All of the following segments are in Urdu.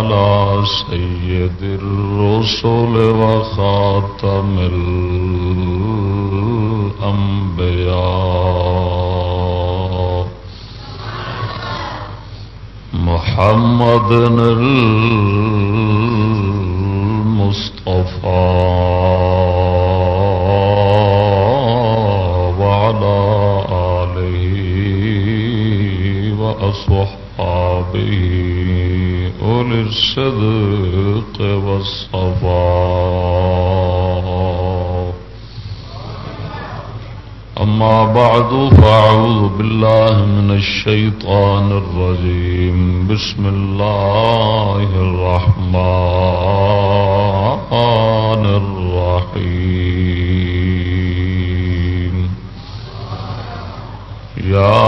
على سيد الرسل وخاتم محمد المصطفى وعلى آله وأصحابه أولي الصدق والصفاء أما بعد، فأعوذ بالله من الشيطان الرجيم. بسم الله الرحمن الرحيم. يا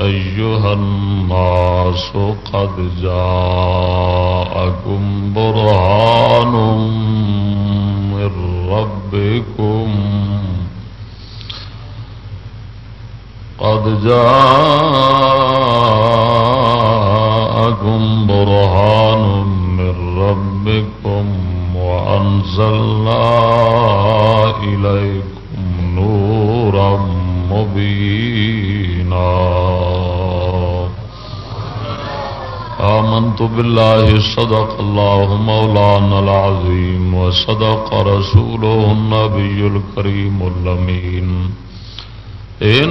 أيها الناس، قد جاءكم برهان من ربكم قد جاءكم برهان من ربكم وأنزلنا إليكم نورا مبينا. آمنت بالله، صدق الله مولانا العظيم، وصدق رسوله النبي الكريم اللمين إن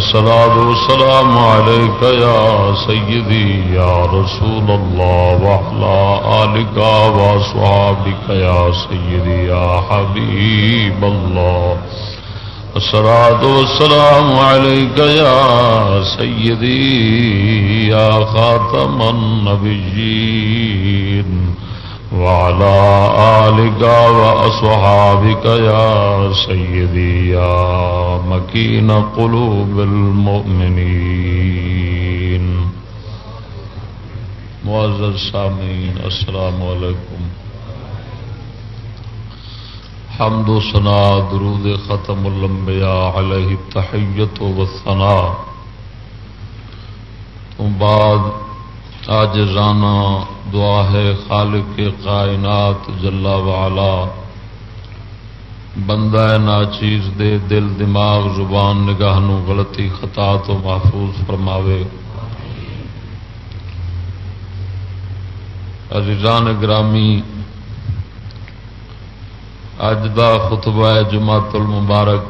الصلاة والسلام عليك يا سيدي، يا رسول الله، وعلى آلك وصحابك يا سيدي، يا حبيب الله. الصلاة والسلام عليك يا سيدي، يا خاتم النبيين. وعلى آلك وأصحابك يا سيدي، يا مكين قلوب المؤمنين. معزز سامعين السلام عليكم حمد و سنا درود ختم الانبیاء علیہ التحیت و ثنا تو بعد آج دعا ہے خالق کائنات جلا والا بندہ ناچیز دے دل دماغ زبان نگاہ نو غلطی خطا تو محفوظ فرماوے۔ عزیزان گرامی اج دا خطبہ ہے جماعت المبارک۔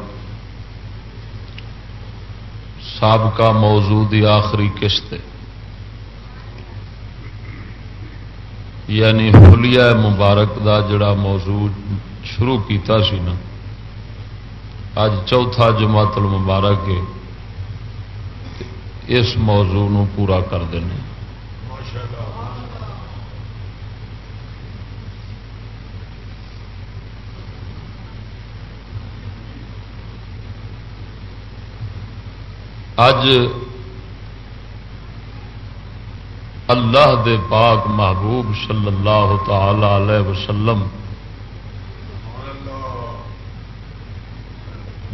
سابقہ موضوع دی آخری قسط یعنی حلیہ مبارک دا جڑا موضوع شروع کیتا سی نا۔ اج چوتھا جماعت المبارک ہے۔ اس موضوع نو پورا کر دینے۔ اج اللہ دے پاک محبوب صلی اللہ تعالی علیہ وسلم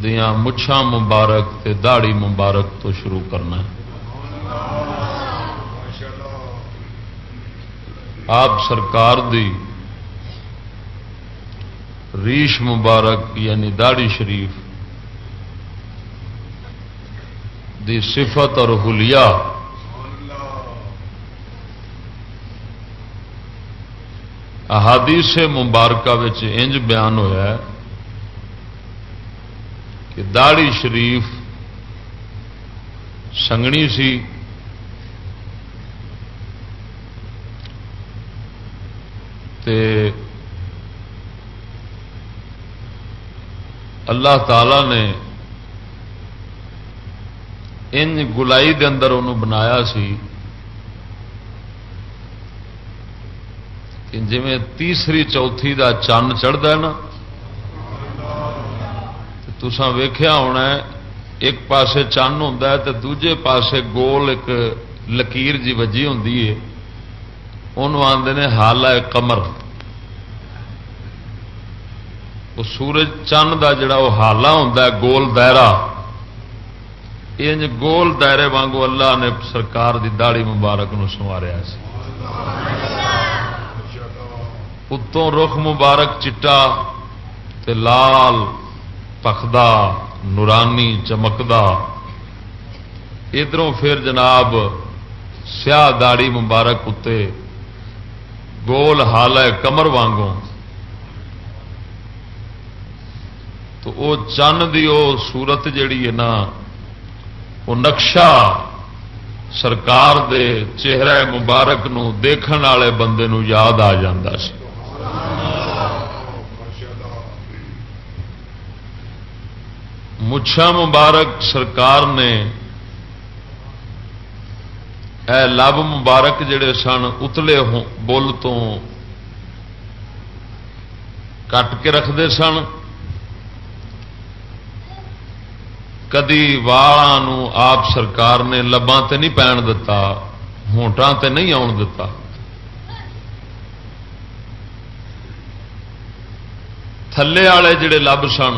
دیا مچھا مبارک تے داڑی مبارک تو شروع کرنا ہے۔ آپ سرکار دی ریش مبارک یعنی داڑی شریف دی صفت اور حلیہ احادیث مبارکہ انج بیان ہویا ہے کہ داڑی شریف سنگنی سی تے اللہ تعالی نے ان گلائی دے اندر انہوں بنایا سی جی تیسری چوتھی دا چند چڑھتا ہے نا تسان ویخیا ہونا ایک پاسے چن ہوں تو دوجے پاسے گول ایک لکیر جی وجی ہوں انہوں آدھے نے حال کمر وہ سورج چند کا جڑا وہ حالا ہوں گول دائرہ انج گول دائرے وانگو اللہ نے سرکار دی داڑی مبارک نو سواریا اتوں رخ مبارک چٹا تے لال پخدا، نورانی، چمکدا۔ ادھروں پھر جناب سیاہ داڑی مبارک اتنے گول حال ہے کمر وانگوں۔ تو وہ چند دی وہ سورت جیڑی ہے نا وہ نقشہ سرکار دے چہرے مبارک نو دیکھن والے بندے نو یاد آ سی۔ مچھا مبارک سرکار نے، اے لب مبارک جڑے سن اتلے بول تو کٹ کے رکھتے سن۔ کدی والوں آپ سرکار نے لباں تے نہیں پہن دتا، ہونٹاں تے نہیں آن دتا۔ تھلے والے جڑے لب سن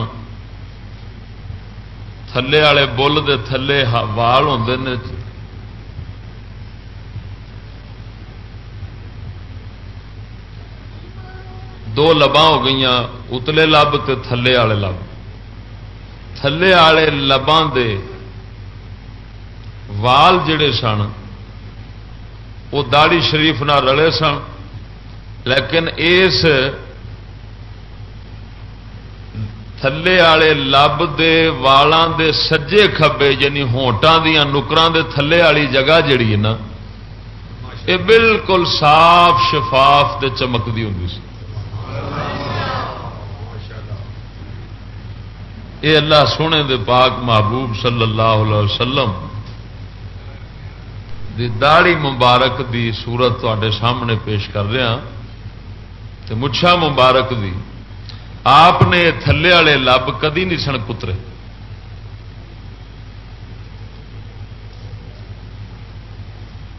تھلے والے بل دے تھلے وال ہوں دو لباں ہو گئی اتلے لب تے تھلے والے لب تھلے والے لباں دے وال جڑے سن وہ داڑی شریف نہ رلے سن لیکن اس تھلے والے لب دے والاں دے سجے کھبے یعنی ہونٹاں دیا نکراں دے تھلے والی جگہ جڑی ہے نا یہ بالکل صاف شفاف تے چمکتی ہوں سی یہ اللہ سونے دے پاک محبوب صلی اللہ علیہ وسلم دی داڑی مبارک دی صورت تے سامنے پیش کر رہا تے مچھا مبارک دی آپ نے تھلے والے لب کدی نہیں سن پترے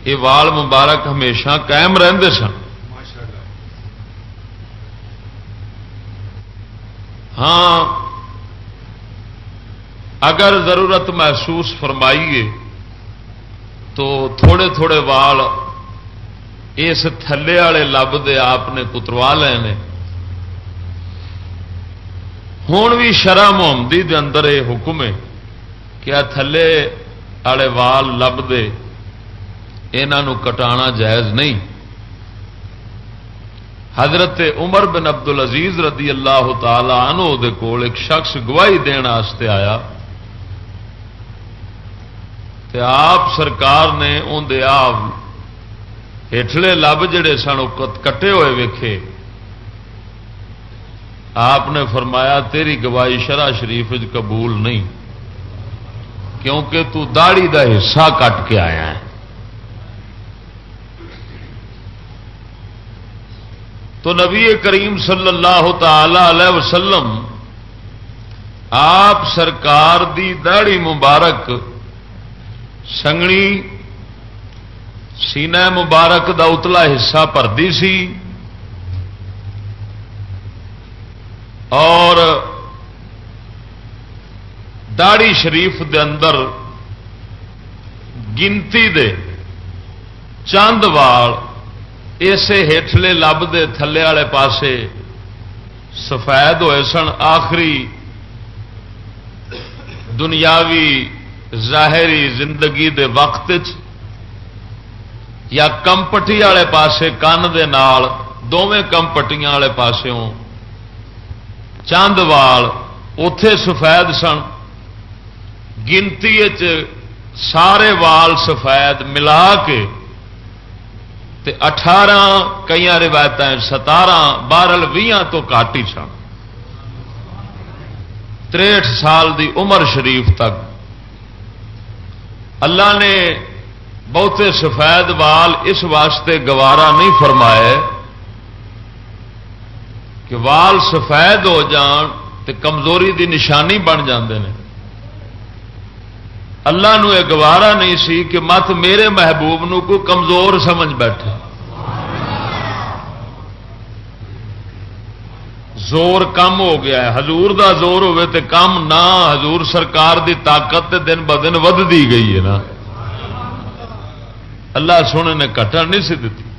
یہ وال مبارک ہمیشہ قائم رہندے سن۔ ہاں اگر ضرورت محسوس فرمائیے تو تھوڑے تھوڑے وال اس تھلے والے لب دے آپ نے کتروا لے ہوں بھی شرح محمدی دے اندر یہ حکم ہے کیا تھلے والے وال لب دے انہوں جائز نہیں حضرت عمر بن عبد العزیز رضی اللہ تعالی عنہ دے کول ایک شخص گواہی دن آیا تے آپ سرکار نے اندر آپ ہٹلے لب جڑے سن کٹے ہوئے ویکھے آپ نے فرمایا تیری گواہی شرح شریف قبول نہیں، کیونکہ تو داڑی دا حصہ کٹ کے آیا ہے۔ تو نبی کریم صلی اللہ تعالی علیہ وسلم، آپ سرکار دی داڑی مبارک، سنگنی سینہ مبارک دا اتلا حصہ پردی سی۔ اور داڑی شریف دے اندر گنتی دے چند وال اسے ہیٹلے لب دے تھلے والے پاسے سفید ہوئے سن، آخری دنیاوی ظاہری زندگی دے وقت یا کمپٹی والے پاسے کن دے نال دونیں کمپٹیاں والے پاسوں چند وال اتے سفید سن۔ گنتی سارے وال سفید ملا کے تے اٹھارہ کئی روایت ستارہ بارل بھی تو کاٹ ہی سن۔ تریٹ سال دی عمر شریف تک۔ اللہ نے بہتے سفید وال اس واسطے گوارا نہیں فرمائے کہ وال سفید ہو جان تے کمزوری دی نشانی بن جاندے ہیں اللہ نو یہ گوارا نہیں سی کہ مت میرے محبوب نو کو کمزور سمجھ بیٹھے۔ زور کم ہو گیا ہے۔ حضور دا زور ہوئے تے کم نہ، حضور سرکار دی طاقت تے دن ب دن ود دی گئی ہے نا۔ اللہ سونے نے کٹن نہیں سی دیتی۔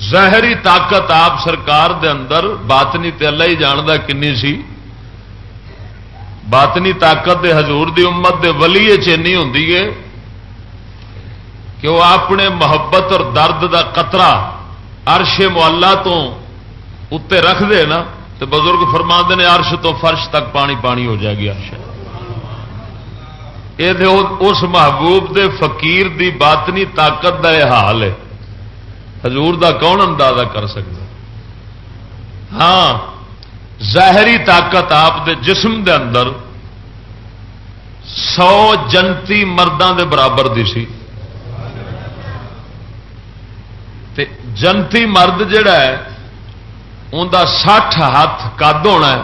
ظاہری طاقت آپ سرکار دے اندر باطنی تے اللہ ہی جاندہ کنی سی؟ باطنی طاقت دے حضور دی امت دے ولی چینی ہوں کہ وہ اپنے محبت اور درد دا قطرہ عرش مولا تو اتنے رکھ دے نا تو بزرگ فرما نے عرش تو فرش تک پانی پانی ہو جائے گی عرش۔ یہ اس محبوب دے فقیر دی باطنی طاقت دا یہ حال ہے۔ حضور دا کون اندازہ کر سکتا ہاں ظاہری طاقت آپ دے جسم دے اندر سو جنتی مردوں دے برابر دی سی۔ تے جنتی مرد جڑا ہے انہ سٹھ ہاتھ کد ہونا ہے۔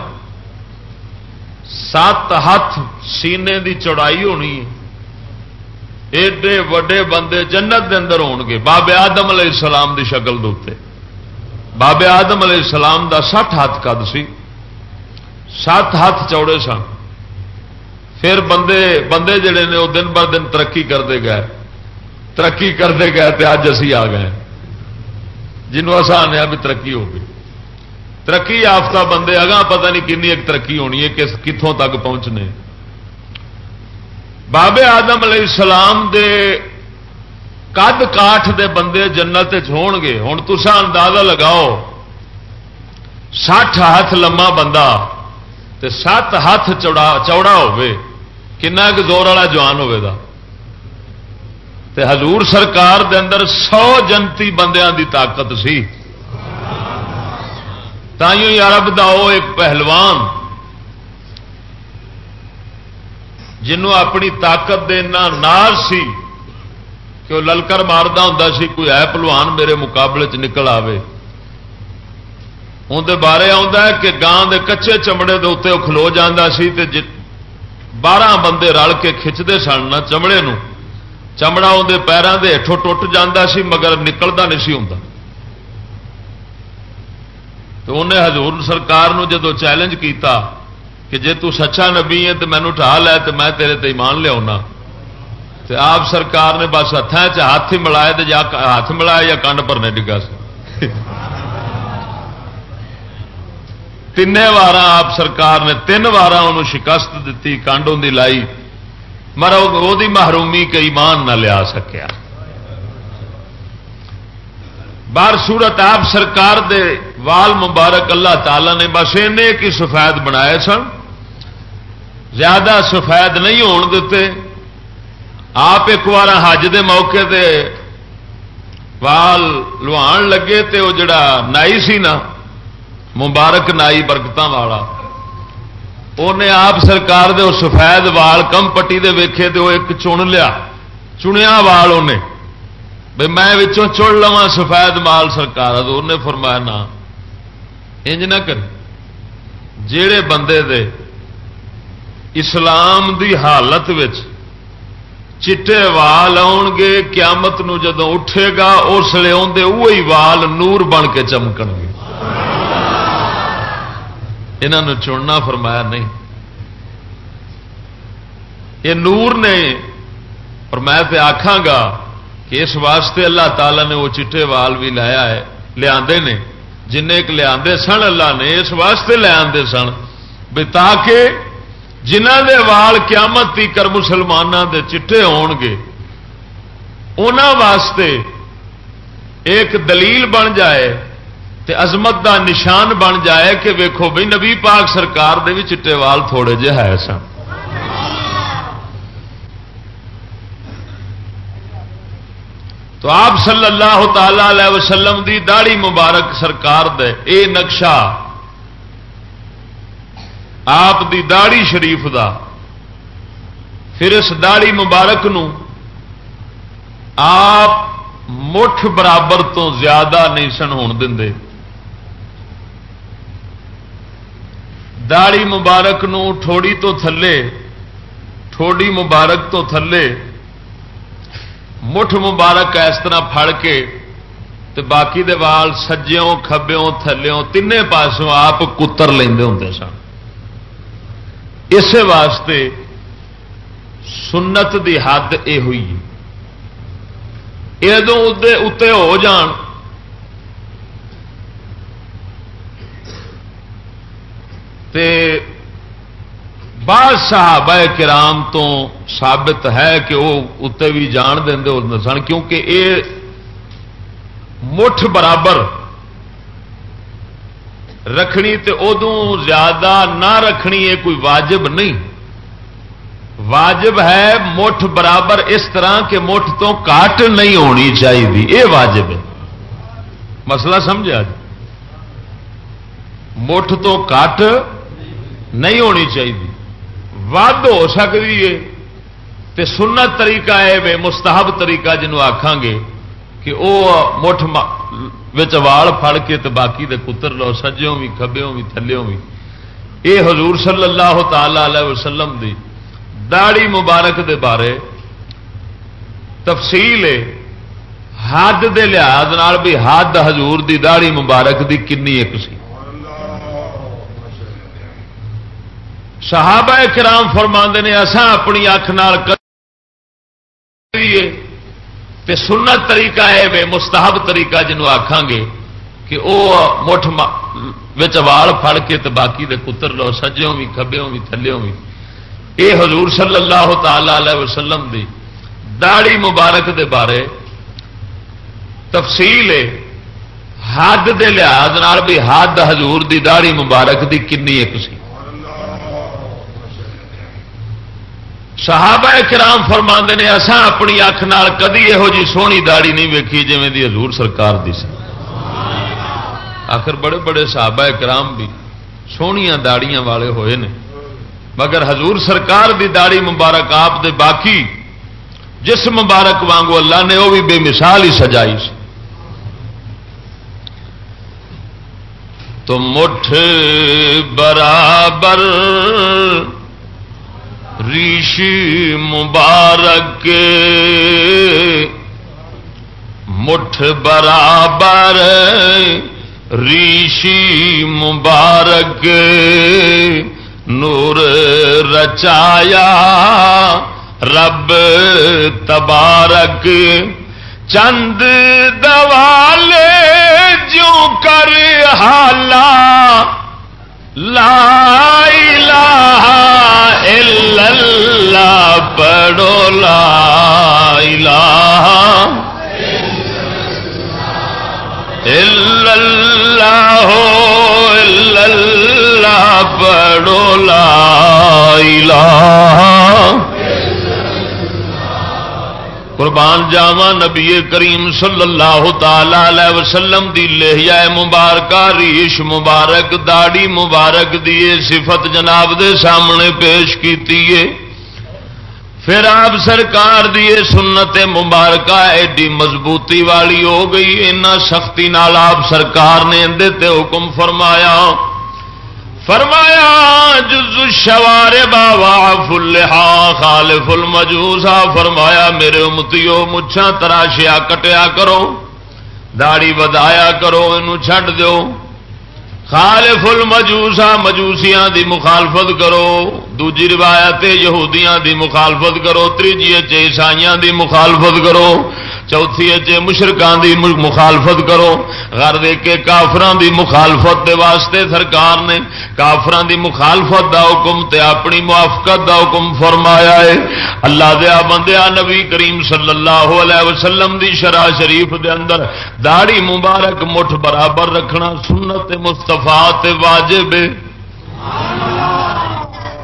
سات ہاتھ سینے دی چوڑائی ہونی ہے۔ ایڈے وڈے بندے جنت دے اندر ہون گے۔ بابے آدم علیہ السلام دی شکل دے بابے آدم علیہ السلام دا سٹھ ہاتھ کد سی۔ سات ہاتھ چوڑے سن۔ پھر بندے بندے جڑے نے وہ دن بر دن ترقی کرتے گئے۔ ترقی کرتے گئے تو اج اسی آ گئے۔ جنوں آسان ہے بھی ترقی ہو گئی۔ ترقی یافتہ بندے، اگاں پتہ نہیں کنی ایک ترقی ہونی ہے، کس کتوں تک پہنچنے۔ بابے آدم علیہ السلام دے کد کاٹ دے بندے جنت ہون گے۔ ہوں تسا اندازہ لگاؤ سٹھ ہاتھ لما بندہ تے سات ہاتھ چوڑا چوڑا ہوے کنا زور والا جوان ہوے تے حضور سرکار دے اندر سو جنتی بندیاں دی طاقت سی۔ تھی عرب دا وہ ایک پہلوان جنوں اپنی طاقت دینا نار سی کہ وہ للکر مارتا ہوں سی، کوئی ہے پلوان میرے مقابلے چ نکل آئے اندر بارے ہے کہ گان دے کچے چمڑے دے اتنے وہ کھلو سی تے بارہ بندے رل کے کھچتے سن نہ چمڑے نو۔ چمڑا اندر پیروں کے ہٹوں ٹوٹ سی، مگر نکلتا نہیں سی ہوں تو انہیں حضور سرکار نو جدو چیلنج کیتا کہ جے تو سچا نبی ہے تو مینو ٹھا لے تو میں تیرے تے ایمان لیا تو آپ سرکار نے بس ہاتھ ہاتھ ہی ملایا تو یا ہاتھ ملایا یا کنڈ پرنے ڈگا سی۔ تین وار آپ سرکار نے تین وار انہوں شکست دیتی کانڈوں دی لائی۔ مر وہ محرومی کے ایمان نہ لیا سکیا۔ بار صورت آپ سرکار دے وال مبارک اللہ تعالی نے بس کی سفید بنائے سن۔ زیادہ سفید نہیں ہون دیتے۔ آپ ایک بار حج دے موقع دے وال لوان لگے تے وہ جڑا نائی سی نا، مبارک نائی برکت والا۔ انہیں آپ سرکار دے سفید وال کم پٹی دے ویکھے تے وہ ایک چن لیا۔ چنیا وال انہیں بھائی میں چڑ لوا سفید مال سرکار انہیں فرمایا نہ انج نہ کر جڑے بندے دے اسلام دی حالت وچ چٹے وال آن گے قیامت نو جدو اٹھے گا، اس لیے آدھے وہی وال نور بن کے چمکن گے۔ انہوں چننا فرمایا نہیں۔ یہ نور نے، اور میں آخا گا کہ اس واسطے اللہ تعالی نے وہ چٹے وال بھی لایا ہے لیا نے۔ جن ایک لیا سن، اللہ نے اس واسطے لے آتے سن، بھی تاکہ جنہ دے وال قیامت تی کر مسلمانوں دے چٹے ہون گے واسطے ایک دلیل بن جائے تے عظمت دا نشان بن جائے کہ ویکھو بھائی نبی پاک سرکار دے بھی چٹے وال تھوڑے جے ہے سن۔ تو آپ صلی اللہ تعالی علیہ وسلم دی داڑی مبارک سرکار دے، اے نقشہ آپ دی داڑی شریف دا۔ پھر اس داڑی مبارک نو آپ مٹھ برابر تو زیادہ نہیں سن ہون دے داڑی مبارک نو ٹھوڑی تو تھلے ٹھوڑی مبارک تو تھلے۔ مٹھ مبارک اس طرح پھڑ کے تے باقی دے وال سجیوں کبوں تھلوں تین پاسوں آپ کتر لے ہوں سن۔ اسی واسطے سنت دی حد یہ ہوئی ادو اتنے ہو جان۔ تے بعض صحابہ کرام تو ثابت ہے کہ وہ اتنے بھی جان دیں سن، کیونکہ یہ مٹھ برابر رکھنی تے ادو زیادہ نہ رکھنی یہ کوئی واجب نہیں۔ واجب ہے مٹھ برابر اس طرح کہ مٹھ تو کاٹ نہیں ہونی چاہیے۔ یہ واجب ہے۔ مسئلہ سمجھا جی مٹھ تو کٹ نہیں ہونی چاہیے۔ ود ہو سکتی ہے۔ تے سنت طریقہ ہے مستحب طریقہ جنوب آخان گے۔ کہ وہ مٹھ وال پھڑ کے تو باقی دے کتر لو سجوں بھی کبوں بھی تھلوں بھی یہ حضور صلی اللہ تعالی علیہ وسلم دی داڑی مبارک دے بارے تفصیل ہے۔ حد دے لحاظ بھی حد حضور دی داڑی مبارک دی کنی ایک سی۔ صحابہ کرام فرما نے اسان اپنی اکھ نال تے سنت طریقہ ہے وے مستحب طریقہ جنوب آخان گے کہ وہ مٹھ وال پھڑ کے تے باقی دے کتر لو سجوں بھی کبوں بھی تھلوں بھی اے حضور صلی اللہ تعالی علیہ وسلم دی داڑی مبارک دے بارے تفصیل ہے۔ حد دے لحاظ بھی حد حضور دی داڑی مبارک دی کنی ایک سی صحابہ کرام فرما نے اسان اپنی اکھ نال کدی یہو جی سونی داڑی نہیں ویکھی جی دی حضور سرکار دی سی. آخر بڑے بڑے صحابہ کرام بھی سونیاں داڑیاں والے ہوئے نے۔ مگر حضور سرکار دی داڑی مبارک آپ دے باقی جس مبارک وانگو اللہ نے وہ بھی بے مثال ہی سجائی سی۔ تو مٹھ برابر ریشی مبارک مٹھ برابر ریشی مبارک نور رچایا رب تبارک چند دوالے جو کر حالا لا الہ اللہ پڑھو لا الہ اللہ اللہ پڑھو لا الہ قربان جاوا نبی کریم صلی اللہ تعالی وسلم دی لہیا مبارکہ، ریش مبارک داڑی مبارک دی صفت جناب دے سامنے پیش کیتی ہے۔ پھر آپ سرکار دی سنت مبارکہ ایڈی مضبوطی والی ہو گئی اینا سختی نال آپ سرکار نے اندے حکم فرمایا۔ فرمایا، جز شوار بابا فلحا خالف المجوسا، فرمایا، میرے امتیو مچھا تراشیا کٹیا کرو داڑی ودایا کرو یہ چھڈ دو خالف المجوسا مجوسیاں دی مخالفت کرو۔ دوجی روایت یہودیاں دی مخالفت کرو تیجی عیسائیاں دی مخالفت کرو۔ چوتھی ہے مشرقان دی مخالفت کرو۔ گھر دے کے کافران دی مخالفت دے واسطے سرکار نے کافران دی مخالفت دا حکم تے اپنی موافقت دا حکم فرمایا ہے۔ اللہ دیا بندیا نبی کریم صلی اللہ علیہ وسلم دی شرح شریف دے اندر داڑی مبارک مٹھ برابر رکھنا سنت مستفا واجب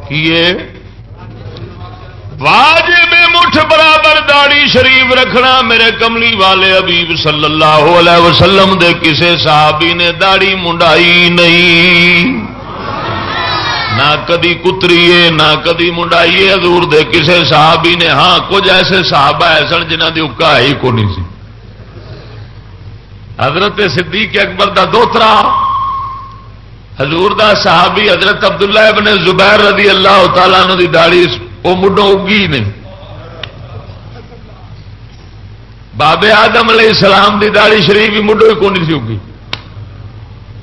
کیے واجب مٹھ برابر داڑی شریف رکھنا، میرے کملی والے ابیب صلی اللہ علیہ وسلم دے کسے صحابی نے داڑی منڈائی نہیں۔ نہ کدی کتری نہ کدی منڈائیے حضور دے کسے صحابی نے ہاں کچھ ایسے صحابہ ایسے جنہ دی اکا ہی کو نہیں سی۔ حضرت صدیق اکبر دا دوترا، حضور دا صحابی حضرت عبداللہ ابن زبیر رضی اللہ تعالیٰ دی داڑی وہ مڈوں اگی نے بابے آدم علیہ السلام دی داڑی شریف بھی مڈو ہی کون سی اگی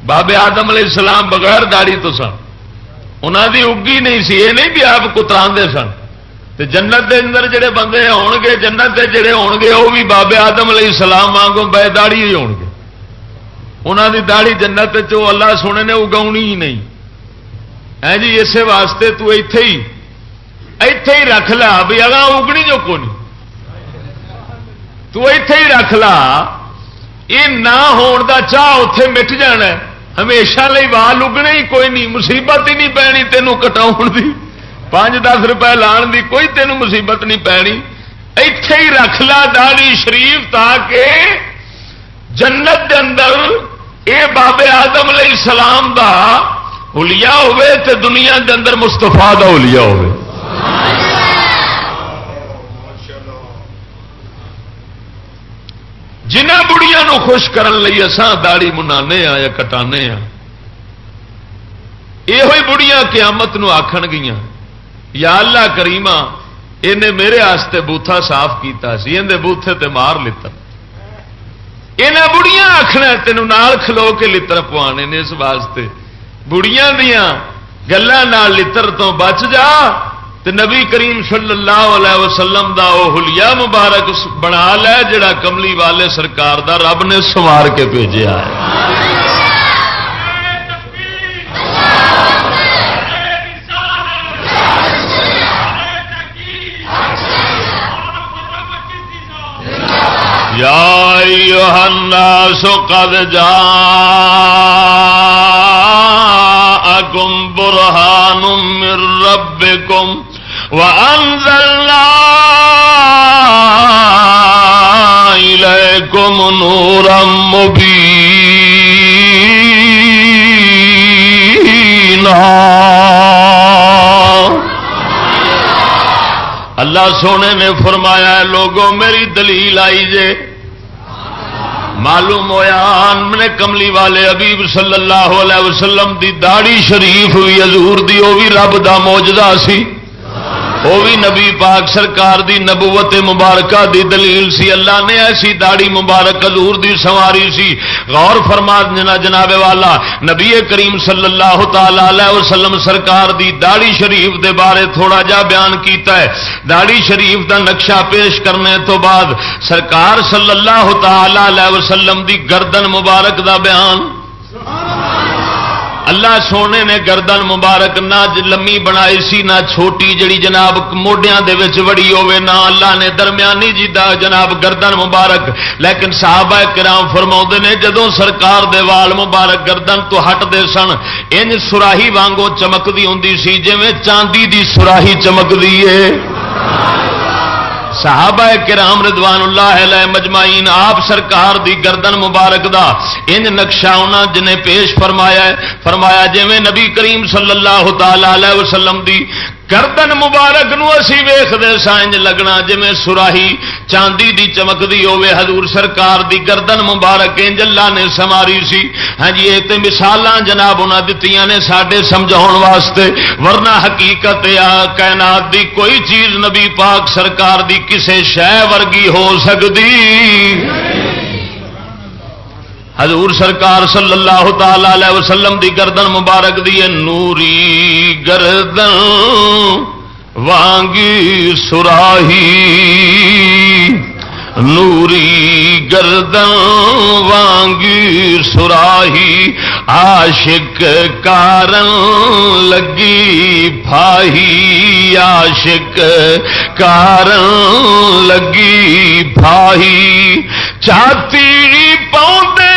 بابے آدم علیہ السلام بغیر داڑی تو سن انہوں دی اگی نہیں سی یہ نہیں بھی آپ کترا سن تے جنت دے اندر جڑے بندے ہون گے جنت دے جڑے ہون گے وہ بھی بابے آدم علیہ السلام وانگوں بے داڑی ہی ہون گے انہوں دی داڑی جنت چو اللہ سونے نے اگا ہی نہیں ہے جی اسی واسطے تو ایتھے ہی ایتھے ہی رکھ لا بھی اگا اگنی جو کو نہیں تو ایتھے ہی رکھ لا، یہ نہ ہون دا چاہ اتے مٹ جانا ہے۔ ہمیشہ لئی وال اگنے ہی کوئی نہیں، مصیبت ہی نہیں پینی تینوں کٹاؤ دی۔ پانچ دس روپے لان دی، کوئی تینوں مصیبت نہیں پینی۔ ایتھے ہی رکھ لا داڑی شریف تاکہ جنت دے اندر اے بابے آدم علیہ السلام دا حلیہ ہوئے تے دنیا دے اندر مستفا دا حلیہ ہوئے۔ جنہ بڑیا خوش کرنے اسان داڑی منانے ہاں یا کٹانے ہاں یہ بڑیاں قیامت نو آخن گیا یا اللہ کریما انہیں میرے آستے بوتھا صاف کیتا سی اندر بوتھے تے مار لتا یہاں بڑیاں آخنا تینوں نال کھلو کے لڑ پوانے نے اس واسطے۔ بڑیاں دیا گلوں لڑ تو بچ جا۔ تے نبی کریم صلی اللہ علیہ وسلم دا او حلیہ مبارک بنا لے جڑا کملی والے سرکار دا رب نے سوار کے بھیجا ہے۔ یا ایوہ الناس قد جاءکم برہان من ربکم۔ وأنزلنا إليكم نورا اللہ سونے نے فرمایا لوگوں، میری دلیل آئی جے۔ معلوم ہوا نے کملی والے ابیب صلی اللہ علیہ وسلم دی داڑی شریف بھی حضور دی، وہ بھی رب دا موجدہ سی۔ وہ بھی نبی پاک سرکار دی نبوت مبارکہ دی دلیل سی، اللہ نے ایسی داڑی مبارک حضور دی سواری سی۔ غور فرما جنا جناب والا، نبی کریم صلی اللہ تعالی علیہ وسلم سرکار دی داڑی شریف دے بارے تھوڑا جا بیان کیتا ہے۔ داڑی شریف دا نقشہ پیش کرنے تو بعد سرکار صلی اللہ تعالی علیہ وسلم دی گردن مبارک دا بیان اللہ سونے نے گردن مبارک نہ لمی بنائی سی، نہ چھوٹی جڑی جناب موڈیا وڑی ہوے نہ اللہ نے درمیانی جی دا جناب گردن مبارک۔ لیکن صحابہ کرام فرما نے جدو سرکار دے وال مبارک گردن تو ہٹتے سن ان سراہی وانگو چمکتی ہوں سی جی چاندی دی سراہی چمکتی ہے۔ صحابہ کرام رضوان اللہ علیہ مجمعین، آپ سرکار دی گردن مبارک دا، ان نقشہ انہاں جنہیں پیش فرمایا ہے، فرمایا جویں نبی کریم صلی اللہ تعالی علیہ وسلم دی گردن مبارک نو اسی ویختے سائنج لگنا جی سراہی چاندی دی چمکتی ہوے حضور سرکار دی گردن مبارک انج اللہ نے سماری سی۔ ہاں جی یہ مثال جناب انہیں دتی نے سڈے سمجھا واسطے، ورنہ حقیقت یا کائنات دی کوئی چیز نبی پاک سرکار دی کسے شہ ورگی ہو سکتی حضور سرکار صلی اللہ تعالی علیہ وسلم دی گردن مبارک دی نوری گردن وانگی سراہی۔ نوری گردن وانگی سراہی۔ عاشق کارن لگی بھائی عاشق کارن لگی بھائی چاتی پودیا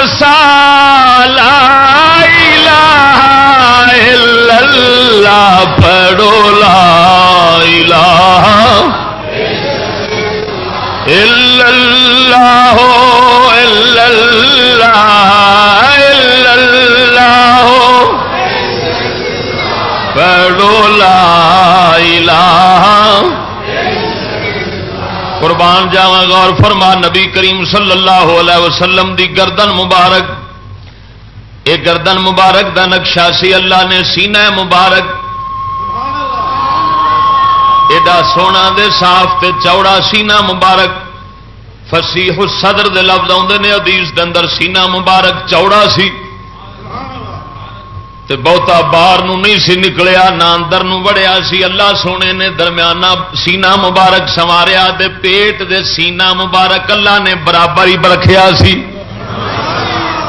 لے پھسا لا اللہ پڑو لا الہ اللہ۔ پڑھو لا الہ۔ قربان جاوا غور فرما نبی کریم صلی اللہ علیہ وسلم دی گردن مبارک۔ یہ گردن مبارک دا نقشہ سی اللہ نے سینہ مبارک۔ ایڈا سونا دے صاف تے چوڑا سینا مبارک۔ فسیح صدر دے لفظ آتے نے ادیس دے اندر سینا مبارک چوڑا سی۔ تے بہتا باہر نہیں سی نکلیا، نہ اندر وڑیا سی۔ اللہ سونے نے درمیانہ سینا مبارک سواریا تے پیٹ دے سینہ مبارک اللہ نے برابر ہی برکھیا سی۔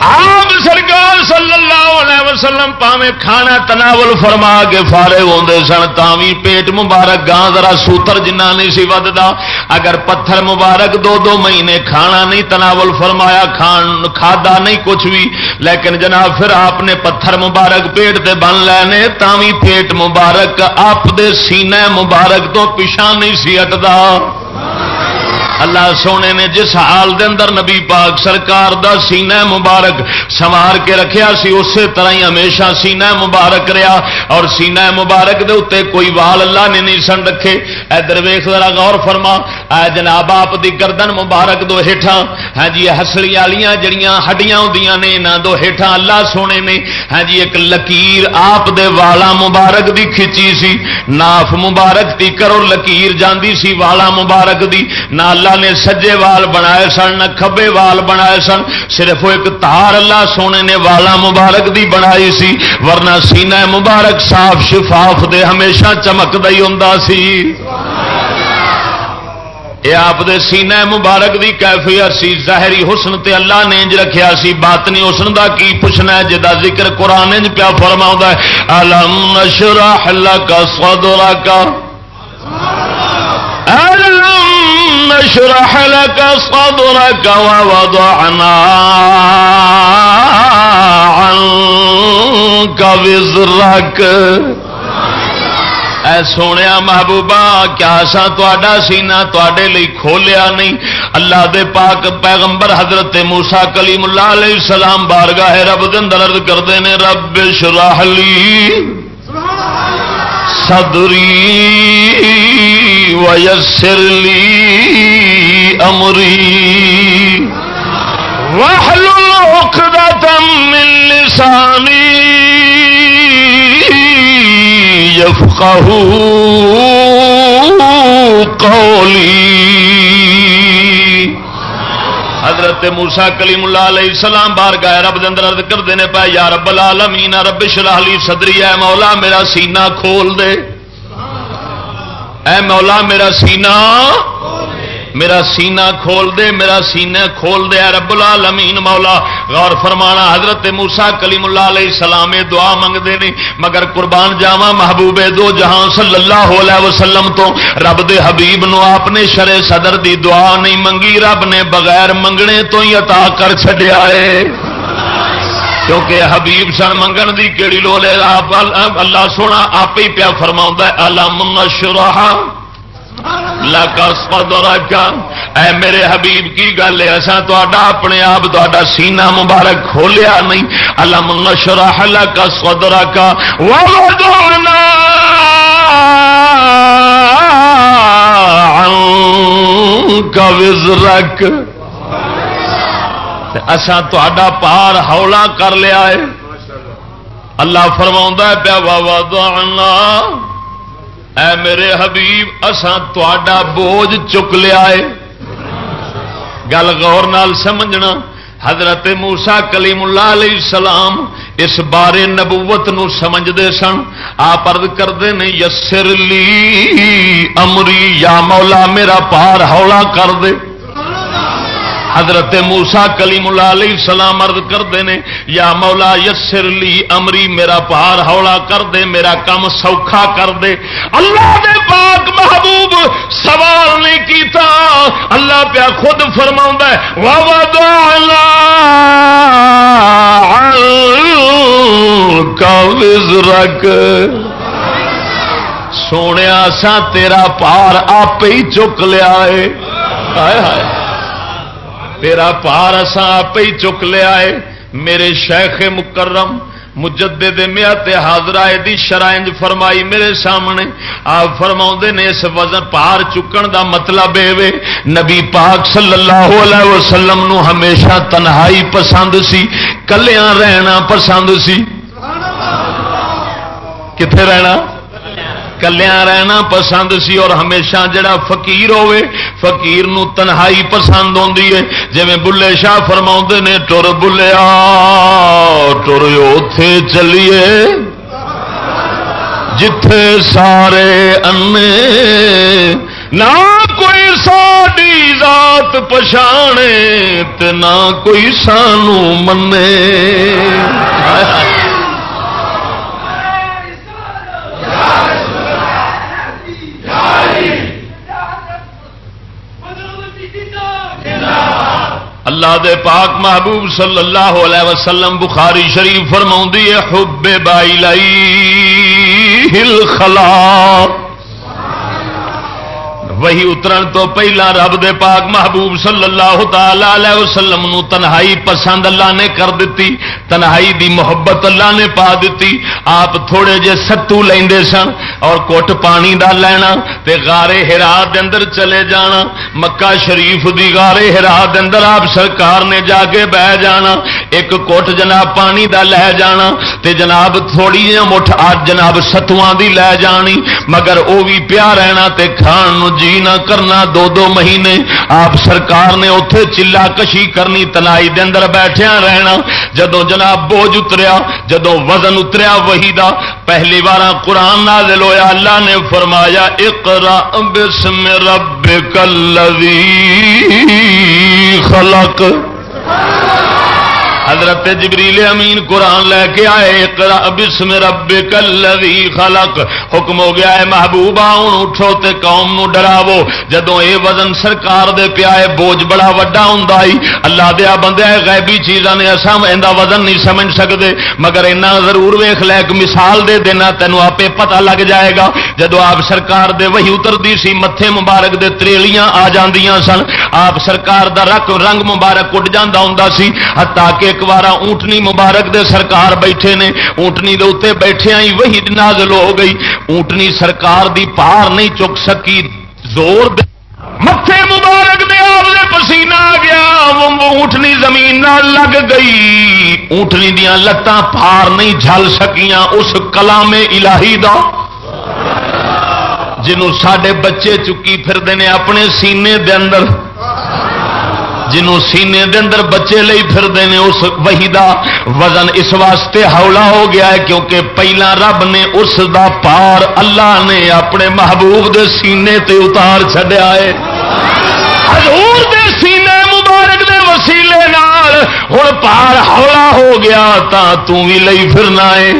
آپ سرکار صلی اللہ علیہ وسلم پاوے کھانا تناول فرما کے فارے ہوتے سن، تاوی پیٹ مبارک گاں ذرا سوتر جنہ نہیں سی ودتا اگر پتھر مبارک دو دو مہینے کھانا نہیں تناول فرمایا، کھان، کھادا نہیں کچھ بھی۔ لیکن جناب پھر آپ نے پتھر مبارک پیٹ تے بن لینے، تاوی پیٹ مبارک، آپ دے سینے مبارک تو پیچھا نہیں سی ہٹتا اللہ سونے نے جس حال دے اندر نبی پاک سرکار دا سینہ مبارک سوار کے رکھیا سی، اسی طرح ہی ہمیشہ سینہ مبارک رہا اور سینہ مبارک دے اتنے کوئی وال اللہ نے نہیں سن رکھے۔ ادھر ویخ ذرا غور فرما۔ اے جناب، آپ دی گردن مبارک دو ہیٹھا ہاں جی ہسلی والیاں جڑیاں ہڈیاں ہوں نے نہ دو ہیٹھا اللہ سونے نے۔ ہاں جی ایک لکیر آپ دے والا مبارک دی کھچی سی۔ ناف مبارک دی، کرو لکیر جاندی سی والا مبارک دی۔ نہ اللہ اللہ نے سجے وال بنائے سن، نہ کبے وال بنائے سن۔ صرف ایک تار اللہ سونے نے والا مبارک دی بنائی سی، ورنہ سینہ مبارک صاف شفاف دے ہمیشہ چمکتا ہی ہوں سی۔ یہ آپ دے سینہ مبارک دی کیفیت سی، ظاہری حسن تے اللہ نے انج رکھیا سی۔ باطنی حسن دا کی پوچھنا ہے، جدا ذکر قرآن انج پیا فرماؤں ہے۔ الم نشرح لک صدرک؟ نشرح لك صدرك ووضعنا عنك وزرك؟ اے سونے محبوبہ، کیا سا تا سینا تے لی کھولیا نہیں؟ اللہ دے پاک پیغمبر حضرت موسا کلیم اللہ علیہ السلام بارگاہ رب دن درد کرتے ہیں رب شراہ لی صدری ویسر لی امری وحلل عقدة من لسانی يفقه قولی حضرت موسا کلیم اللہ علیہ السلام بار گئے رب دن درد کرتے ہیں پہ، یا رب العالمین، رب شرح لی صدری، اے مولا میرا سینہ کھول دے۔ اے مولا، میرا سینہ میرا سینہ کھول دے، میرا سینہ کھول دے۔ رب العالمین مولا، غور فرمانا، حضرت موسا کلیم اللہ علیہ السلام دعا منگتے ہیں مگر قربان جاوا محبوب دو جہاں صلی اللہ علیہ وسلم تو۔ رب دے حبیب نو آپ نے شرے صدر دی دعا نہیں منگی، رب نے بغیر منگنے تو ہی عطا کر چڈیا ہے۔ کیونکہ حبیب سن منگن دی کیڑی لولے اللہ سونا آپ ہی پیا فرما علام شراہ اے میرے حبیب، کی گل ہے؟ اصا تا اپنے آپ تا سینا مبارک کھولیا نہیں۔ الم نشرا ہلا کا سودرا کا وزرک اسا تا پار ہولا کر لیا ہے۔ اللہ فرما پیا وا اے میرے حبیب اسان تا بوجھ چک لیا ہے۔ گل غور نال سمجھنا۔ حضرت موسا کلیم اللہ علیہ السلام اس بارے نبوت نو سمجھتے سن۔ آپ ارد کرتے ہیں یسر لی امری، یا مولا میرا پار ہولا کر دے۔ حضرت موسا کلی ملا علیہ السلام ارد کرتے ہیں یا مولا یسر لی امری، میرا پار ہولا کر دے، میرا کم سوکھا کر دے۔ اللہ دے پاک محبوب سوال نہیں کیتا۔ اللہ پیا خود فرما رکھ سونے سا تیرا پار آپ ہی چک لیا ہے۔ تیرا پار اساں آپ ہی چک لیا ہے۔ میرے شیخ مکرم مجدد میات حاضرہ دی شرائنج فرمائی میرے سامنے۔ آپ فرما نے اس وزن پار چکن دا مطلب اے نبی پاک صلی اللہ علیہ وسلم نو ہمیشہ تنہائی پسند سی کلیاں رہنا پسند سی۔ کتنے رہنا؟ کلیا رہنا پسند سی اور ہمیشہ جڑا فقیر ہوے فقیر نو تنہائی پسند ہوندی ہے جویں بلے شاہ فرما نے ٹر بلیا ٹر اوتے چلیے جتھے سارے انے نہ کوئی ساڈی ذات پچھانے نہ کوئی سانو منے اللہ دے پاک محبوب صلی اللہ علیہ وسلم بخاری شریف فرماؤں ہے، حب بائی لائی ہل خلا وہی اترن تو پہلا رب دے پاک محبوب صلی اللہ تعالی وسلم نو تنہائی پسند اللہ نے کر دیتی، تنہائی دی محبت اللہ نے پا دیتی۔ آپ تھوڑے جے ستو لیندے سن اور کوٹ پانی دا لینا تے غارے ہرا دے اندر چلے جانا۔ مکہ شریف دی غارے ہرا دے اندر آپ سرکار نے جا کے بہ جانا۔ ایک کوٹ جناب پانی دا لے جانا تے جناب تھوڑی جی مٹھ آج جناب ستواں دی لے جانی۔ مگر او بھی پیا رہنا تے کھان نو جی نہ کرنا دو دو مہینے آپ سرکار نے اتے چلا کشی کرنی تنائی دے اندر بیٹھیا رہنا جدو جناب بوجھ اتریا، جدو وزن اتریا وہی دا، پہلی بار قرآن نازل ہویا، اللہ نے فرمایا اقرا بسم ربک الذی خلق۔ حضرت جبریل امین قرآن لے کے آئے بسم ربک الذی خلق۔ حکم ہو گیا ہے، محبوبہ ہوں اٹھو تے قوم نو ڈراوو جدوں اے وزن سرکار دے پیا ہے، بوجھ بڑا وڈا ہوندا ہی۔ اللہ دیا بندے غیبی چیزاں نے اساں ایندا وزن نہیں سمجھ سکدے۔ مگر اینا ضرور ویکھ لے، ایک مثال دے دینا، تینو آپے پتہ لگ جائے گا۔ جدوں آپ سرکار دے وہی اتردی سی، متھے مبارک دے تریلیاں آ جاندیاں سن۔ آپ سرکار دا رنگ رنگ مبارک اٹھ جاندا ہوندا سی حتا کہ ایک بار اونٹنی مبارک دے سرکار بیٹھے نے، اونٹنی دے اتنے بیٹھے ہی وہی نازل ہو گئی۔ اونٹنی سرکار دی پار نہیں چک سکی، زور دے۔ متے مبارک دے آپ پسینہ آ گیا، وہ اونٹنی زمین نہ لگ گئی۔ اونٹنی دیا لتاں پار نہیں جل سکیاں اس کلام الہی دا۔ جنوں سڈے بچے چکی پھرتے ہیں اپنے سینے دے اندر۔ جنوں سینے دے اندر بچے لئی پھرتے ہیں، اس وہی دا وزن اس واسطے ہولا ہو گیا ہے کیونکہ پہلا رب نے اس دا پار اللہ نے اپنے محبوب دے سینے تے اتار چڈیا ہے۔ حضور دے سینے مبارک دے وسیلے نال ہوں پار ہولا ہو گیا تا توں بھی لئی پھرنا ہے۔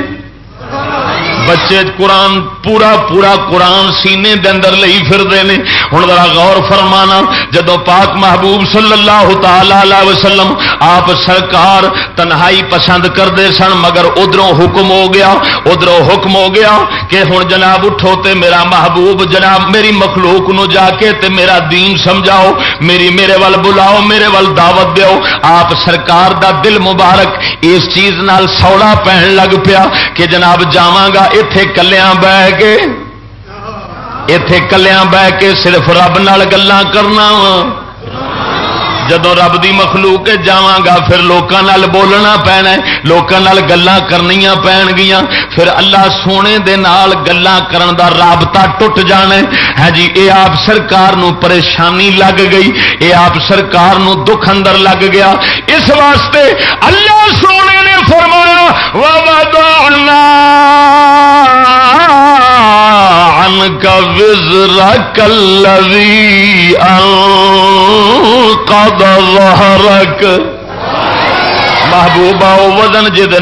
بچے قرآن پورا پورا قرآن سینے دے اندر لئی پھرتے ہیں۔ ہوں ذرا غور فرمانا، جدو پاک محبوب صلی اللہ تعالی وسلم آپ سرکار تنہائی پسند کرتے سن، مگر ادھروں حکم ہو گیا، ادھروں حکم ہو گیا کہ ہوں جناب اٹھو تے میرا محبوب جناب میری مخلوق نو جا کے تے میرا دین سمجھاؤ، میری میرے ول بلاؤ، میرے ول دعوت دیو۔ آپ سرکار دا دل مبارک اس چیز نال سوڑا پہن لگ پیا کہ جناب جاواں اتے کلیا بہ کے اتے کلیا بہ کے صرف رب نال گلا کرنا وا۔ جدو رب دی مخلوق جا گا، پھر لوکاں نال بولنا پینا ہے۔ لوکاں نال گلاں کرنیاں پین گیاں۔ پھر اللہ سونے دے نال گلا کرن دا رابطہ ٹوٹ جانا ہے۔ ہاں جی اے آپ سرکار نو پریشانی لگ گئی۔ اے آپ سرکار نو دکھ اندر لگ گیا۔ اس واسطے اللہ سونے نے فرمایا وَوَدَعْنَا کا وزر کلوی ظہرک محبوبہ وہ وزن جہد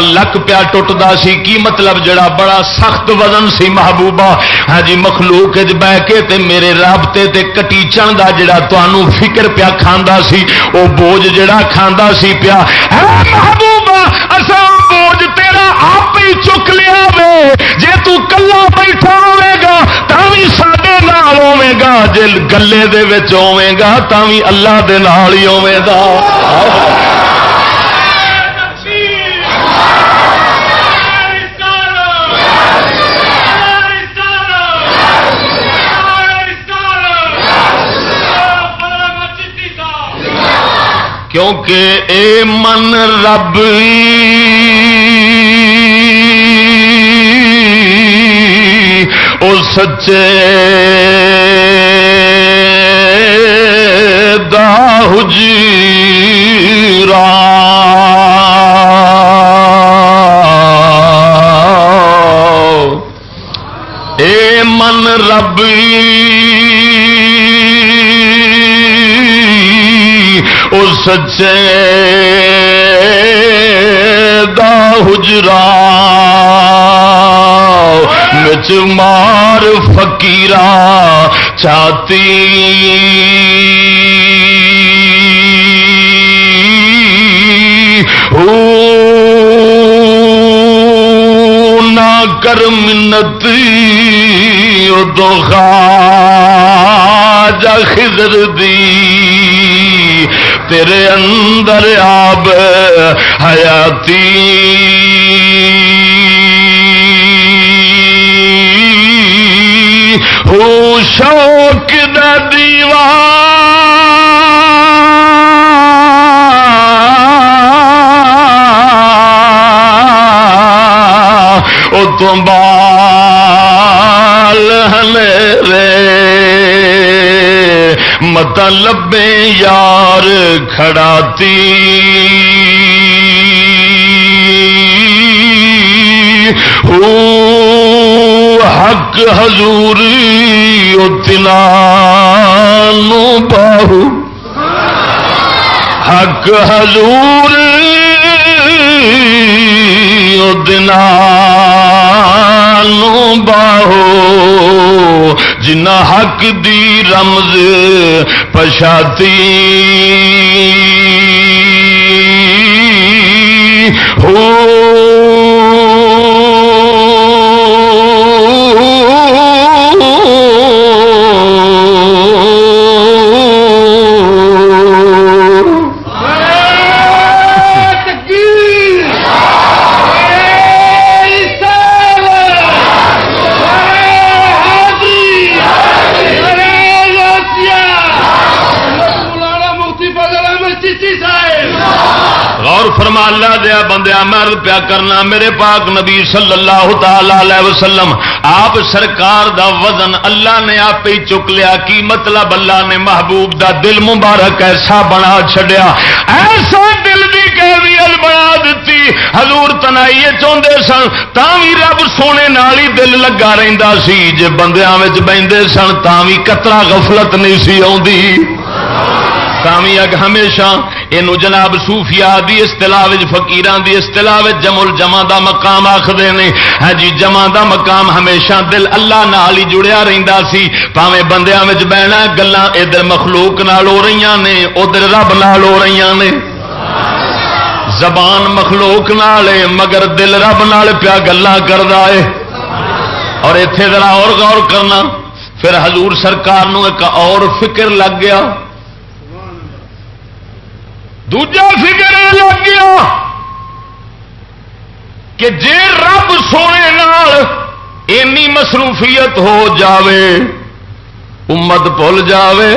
لک پیا ٹوٹتا سی، کی مطلب جڑا بڑا سخت وزن سی محبوبہ؟ ہاں جی مخلوق بہ کے تے میرے رابطے تے کٹیچن دا جڑا تنوع فکر پیا کھانا سی وہ بوجھ جڑا کھانا سی پیا۔ محبوبہ اصل بوجھ تیرا آپ ہی چک لیا وے جے تو کلا بیٹھا ہوے گا تھی سڈے نال ہوے گا۔ جے گلے دے ہوے گا تھی اللہ دے نال ہی ہوے گا۔ کیونکہ اے من رب او سچے حجی سچے دا حجرا مچ مار فقیرا چاہتی۔ نہ کر منت دو جا خضر دی۔ تیرے اندر آب حیاتی۔ ہو شوق دا او تو لبے یار کھڑاتی۔ حق حضوری اتنا باہو حق حضور دن باہو جنا حق دی رمز پشاتی۔ ہو غور فرما اللہ دیا بندیا مرد پیا کرنا، میرے پاک نبی صلی اللہ تعالی وسلم، آپ سرکار دا وزن اللہ نے آپ ہی چک لیا، کی مطلب اللہ نے محبوب دا دل مبارک ایسا بنا چھڈیا۔ ایسا دل بھی کیویل بنا دیتی حضور تنائی چاہتے سن تا بھی رب سونے نالی دل لگا رہتا سی۔ جے بندیاں بہتے سن تا بھی کترا غفلت نہیں سی آتی اگ ہمیشہ یہ جناب سوفیا دی اصطلاح فکیران دی اصطلاح جمل جمع دا مقام آخر نے۔ ہاں جی جمع دا مقام ہمیشہ دل اللہ نال ہی جڑیا رہتا سی۔ پاوے بندیا بہنا گلا ادھر مخلوق نال ہو رہی نے، ادھر رب نال ہو رہی نے۔ زبان مخلوق نال مگر دل رب نال پیا گلا کرتا ہے۔ اور اتے ذرا اور غور کرنا، پھر حضور سرکار نو ایک اور فکر لگ گیا۔ دوجا فکر یہ لگ گیا کہ جے رب سونے نال اینی مصروفیت ہو جاوے امت بھول جاوے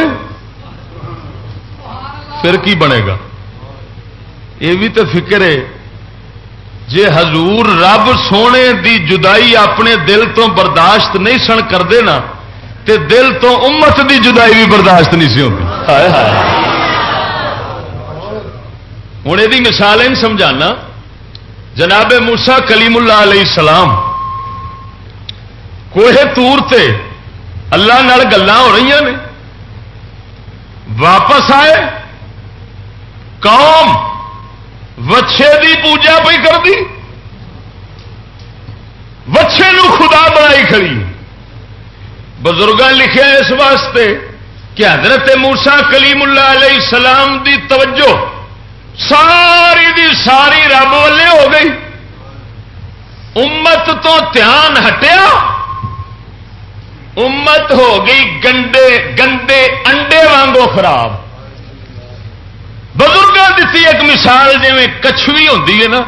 پھر کی بنے گا یہ بھی تو فکر ہے جے حضور رب سونے دی جدائی اپنے دل تو برداشت نہیں سن کرتے نا تے دل تو امت دی جدائی بھی برداشت نہیں سی ہوتی ہوں یہ مثال ہے سمجھانا۔ جناب موسا کلیم اللہ علیہ السلام، کوہ تور تے اللہ نال گلیں ہو رہی نے۔ واپس آئے، قوم وچھے دی پوجا پہ کر دی وچھے نو خدا بنائی کھڑی۔ بزرگ لکھا اس واسطے کہ حضرت موسا کلیم اللہ علیہ السلام دی توجہ ساری دی ساری رب والے ہو گئی۔ امت تو دھیان ہٹیا۔ امت ہو گئی گنڈے گندے انڈے وانگو خراب۔ بزرگ دیتی ایک مثال جی کچھوی ہوتی ہے نا۔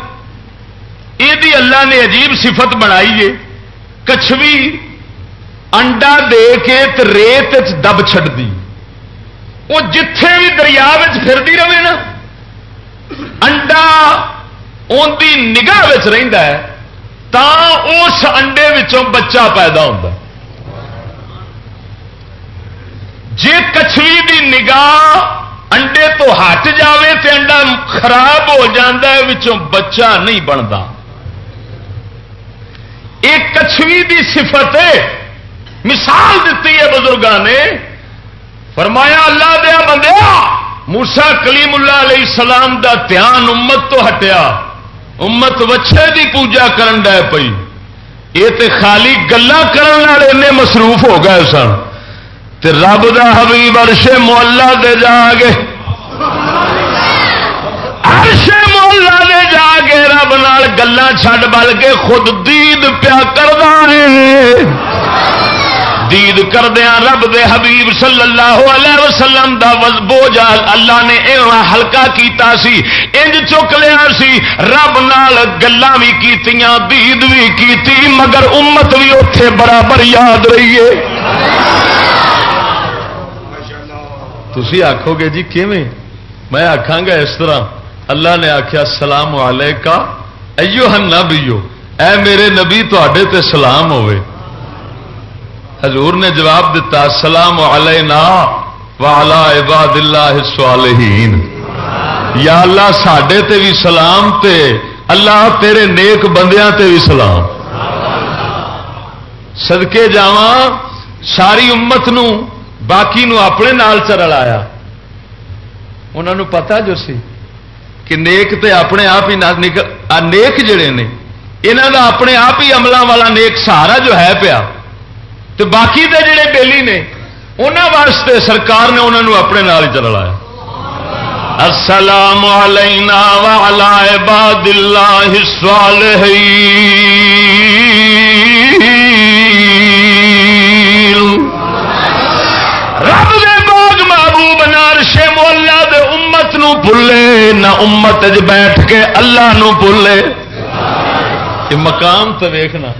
یہ اللہ نے عجیب صفت بنائی ہے۔ کچھوی انڈا دے کے ریت دب چڑتی وہ جتھے بھی دریا پھرتی رہے نا۔ انڈا ان کی نگاہ رہتا ہے تا اس انڈے وچوں بچہ پیدا ہوتا جی کچھوی دی نگاہ انڈے تو ہٹ جاوے تے انڈا خراب ہو جاتا ہے وچوں بچہ نہیں بنتا ایک کچھوی دی صفت ہے مثال دیتی ہے بزرگوں نے فرمایا اللہ دیا بندیا موسا کلیم اللہ علیہ السلام دا دھیان امت تو ہٹیا۔ امت وچھے دی پوجا کرن ڈے پئی۔ یہ تے خالی گلا کرن والے مصروف ہو گئے سن۔ تے رب دا حبیب عرش مولا دے جا گے۔ عرش مولا دے جا کے رب نال گلا چھڈ بل کے خود دید پیا کردا ہے دید کردیا رب دے حبیب صلی اللہ علیہ وسلم دا بوجھا اللہ نے ایوہ ہلکا کیتا سی، انج چک لیا سی۔ رب نال گلا بھی کیتیاں دید بھی کیتی، مگر امت بھی اتے برابر یاد رہیے۔ تھی آخو گے جی کیویں؟ میں آخا گا اس طرح۔ اللہ نے آخیا سلام والے کا ایو ہن نہ اے میرے نبی تے سلام ہوئے حضور نے جواب دیتا سلام علینا وعلا عباد اللہ الصالحین. یا اللہ، ساڈے تے بھی سلام تے اللہ تیرے نیک بندیاں تے بھی سلام۔ صدقے جاواں، ساری امت نو، باقی نو اپنے نال چرلایا انہوں پتا جو سی کہ نیک تے اپنے آپ ہی نیک جڑے نے یہاں دا اپنے آپ ہی عملوں والا نیک سہارا جو ہے پیا۔ تو باقی دے جڑے بیلی نے انہوں واسطے سرکار نے انہوں اپنے نال چل لایا۔ السلام علینا وعلا عباد اللہ الصالحین۔ رب دے باغ محبوب نارشے مولا دے امت نو بھلے نہ امت بیٹھ کے اللہ نو بھلے یہ مقام تو ویکھنا۔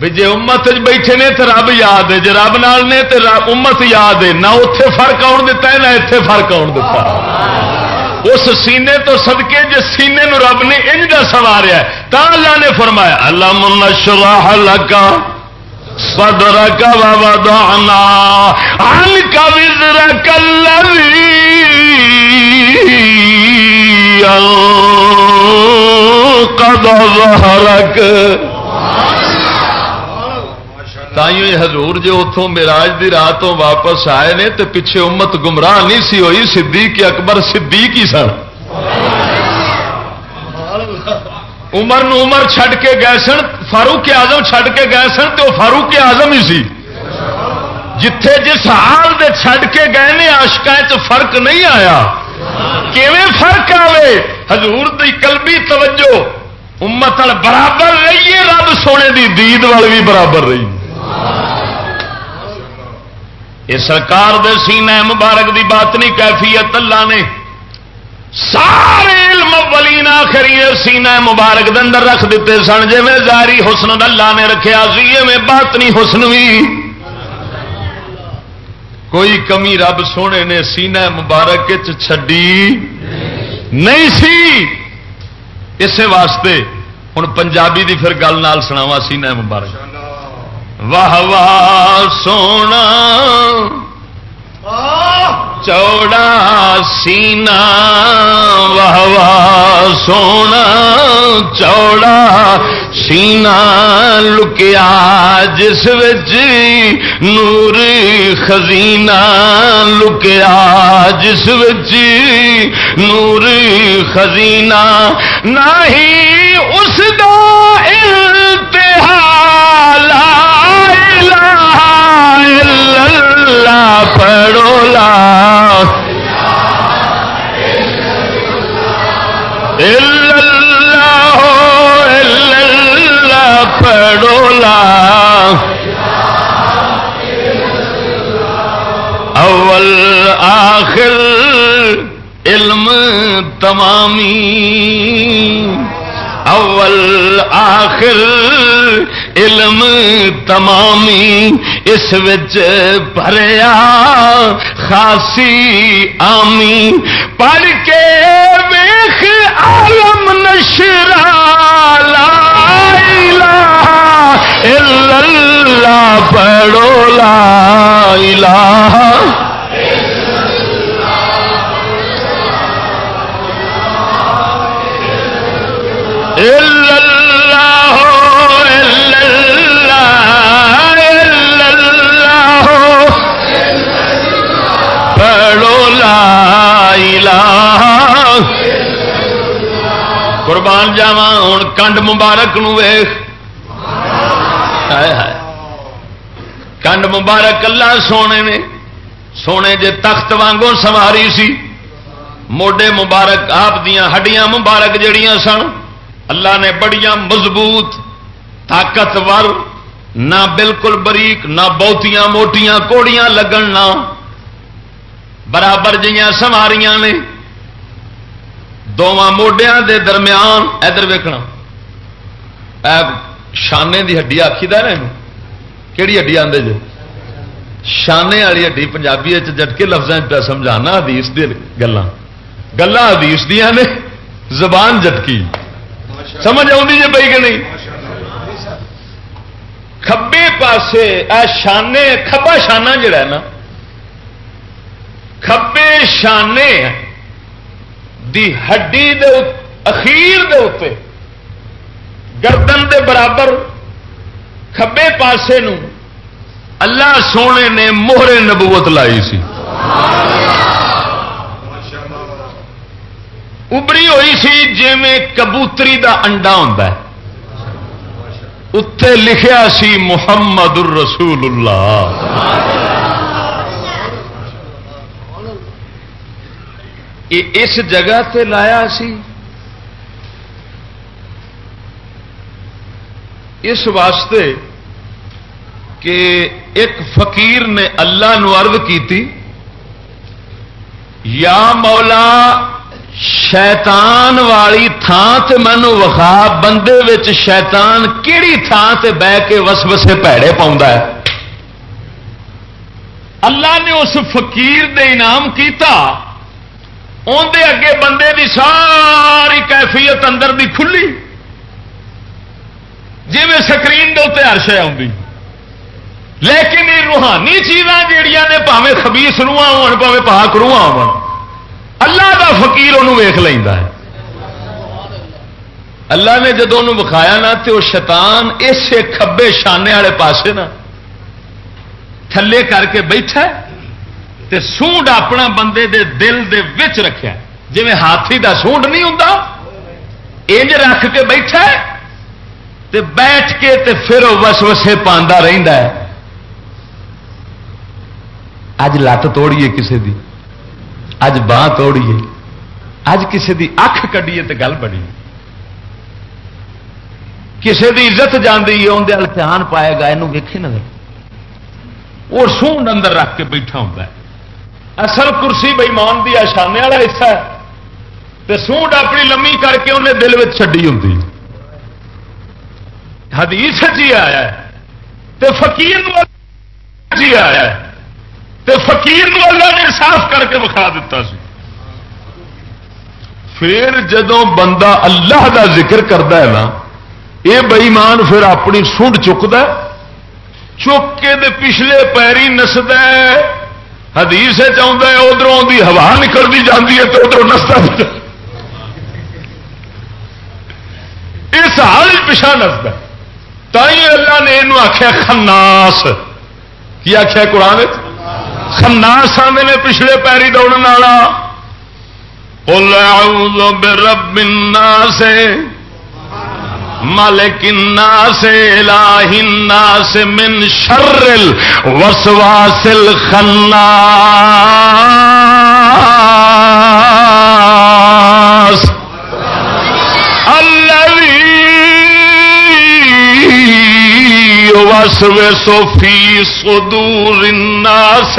بھی جی امت بیٹھے نے تو رب یاد ہے جی رب نال نے تو امت یاد ہے، نہ اتے فرق آن دتا ہے، نہ اتے فرق آن دتا اس سینے تو سدکے جی سینے نو رب نے انج کا سواریا تا اللہ نے فرمایا اللہ منشراہ لگا صدر کا وضعنا عنك وزرك الذي قد ظهرك تھی حضور جی اتوں میراج دی رات تو واپس آئے نے تو پیچھے امت گمراہ نہیں سی ہوئی صدیق اکبر صدیق ہی سن عمر نو عمر چھڈ کے گئے سن فاروق آزم چھڈ کے گئے سن تو فاروق آزم ہی سی جتھے جس حال دے چھڈ کے گئے نے آشکا فرق نہیں آیا کیویں فرق آئے حضور دی قلبی توجہ امت برابر رہیے رب سونے دی دید وال بھی برابر رہی یہ سرکار دے سینہ مبارک دی بات نہیں کیفیت اللہ نے سارے علم اولین آخری سینہ مبارک دے اندر رکھ دیتے سن جی میں زاری حسن اللہ نے رکھا سی میں بات نہیں حسن بھی کوئی کمی رب سونے نے سینہ مبارک چڈی نہیں سی۔ اسی واسطے ہوں پنجابی دی پھر گل نال سناوا سینہ مبارک۔ واہ واہ سونا چوڑا سینا واہ واہ سونا چوڑا سینا لکیا جس وچ نور خزینہ لکیا جس وچ نور خزینہ نہیں اس دا پڑھو لا اللہ اللہ پڑھو لا اول آخر علم تمامی اول آخر علم تمامی اس وچ بھریا، خاصی آمی۔ پڑھ کے ویخ عالم نشرا لا الہ الا اللہ، پڑھو لا الہ۔ قربان جاوا ہوں کنڈ مبارک نو ہائے ہائے کنڈ مبارک اللہ سونے نے سونے جے تخت وانگوں سواری سی موڈے مبارک آپ دیاں ہڈیاں مبارک جڑیاں سن اللہ نے بڑیاں مضبوط طاقتور نہ بالکل بریک نہ بہتیاں موٹیاں کوڑیاں لگن نہ برابر جیاں سواریاں نے دونوں موڈیا دے درمیان ادھر ویکنا شانے دی ہڈی آخی دے کہڑی ہڈی آدھے جو شانے والی ہڈی پنجابی جٹکے لفظ پہ سمجھانا حدیث دی گلان گلا حدیث دیا نے زبان جٹکی سمجھ آئی جی پی کہ نہیں کبے پاسے اے شانے کبا شانہ جڑا ہے نا کبے شانے دی ہڈی دے اخیر دے اتے۔ گردن دے برابر کبے پاسے نو اللہ سونے نے موہرے نبوت لائی سی۔ ابری ہوئی سی جی میں کبوتری دا انڈا ہوں اتے لکھیا سی محمد الرسول اللہ۔ اس جگہ تے لایا سی۔ اس واسطے کہ ایک فقیر نے اللہ نو عرض کی یا مولا، شیطان والی تھان تے مینو وخا، بندے وچ شیطان کیڑی تھان تے بہ کے وس وسے پیڑے پاؤں اللہ نے اس فقیر دے انعام کیتا۔ اندر اگے بندے دی ساری کیفیت اندر دی کھلی۔ جی میں سکرین دے اتنے ہر شہ آئی لیکن یہ روحانی چیزاں جہیا نے پاوے خبیس روح ہو پاوے پاک روح ہو اللہ دا فقیر انہوں ویخ لینا ہے۔ اللہ نے جدو انہوں بکھایا نا تو وہ شیطان اسے کھبے شانے والے پاسے نا تھلے کر کے بیٹھا تے سونڈ اپنا بندے دے دل دے وچ رکھا جی ہاتھی دا سونڈ نہیں ہوں انج رکھ کے بیٹھا تے بیٹھ کے تے پھر وہ وس وسے پاندہ رہندا ہے۔ اج لت توڑیے کسے دی، اج باہ توڑیے، اج کسے دی اکھ کڈیے تے گل بڑی۔ کسے دی عزت جاندی ہے اندر دھیان پائے گا یہ ویکھے نظر۔ وہ سونڈ اندر رکھ کے بیٹھا ہوتا ہے۔ اصل کرسی بئیمان دی آشانے والا حصہ ہے۔ تے سونڈ اپنی لمی کر کے انہیں دل میں چڈی ہوں حدیث جی آیا ہے۔ تے فقیر جی آیا تے فقیر اللہ نے صاف کر کے بکھا دیتا سی۔ پھر جدوں بندہ اللہ دا ذکر کرتا ہے نا یہ بئیمان پھر اپنی سونڈ چکتا چک کے دے پچھلے پیری نسد حدیث چاہتا ہے ادھر کی ہوا نکلتی جاتی ہے تو ادھر نستا اس حال پچھا نستا تھی اللہ نے یہ آخیا خناس۔ کی آخیا قرآن خناس آدھے نے پچھلے پیری دوڑنے والا۔ برب الناس۔ مالک الناس الہ الناس من شر الوسواس الخناس. الذي يوسوس في صدور الناس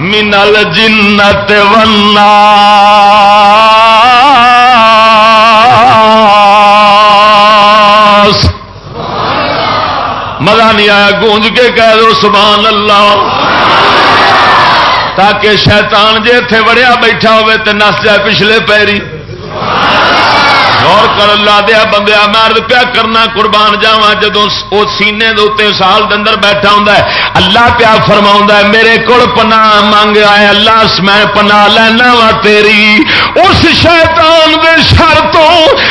من الجنة والناس. مزہ نہیں آیا، گونج کے کہہ دو سبحان اللہ تاکہ شیطان جی اتے وڑیا بیٹھا ہوئے تے نس جائے پچھلے پیری۔ غور کر لا دیا ہاں بندیا میں پیا کرنا، قربان جاوا جدو سینے دے سال دندر بیٹھا ہوں اللہ پیا فرما ہے، میرے کو پنا منگ آئے، اللہ میں پنا لینا وا تیری۔ اس شیطان دے شر تو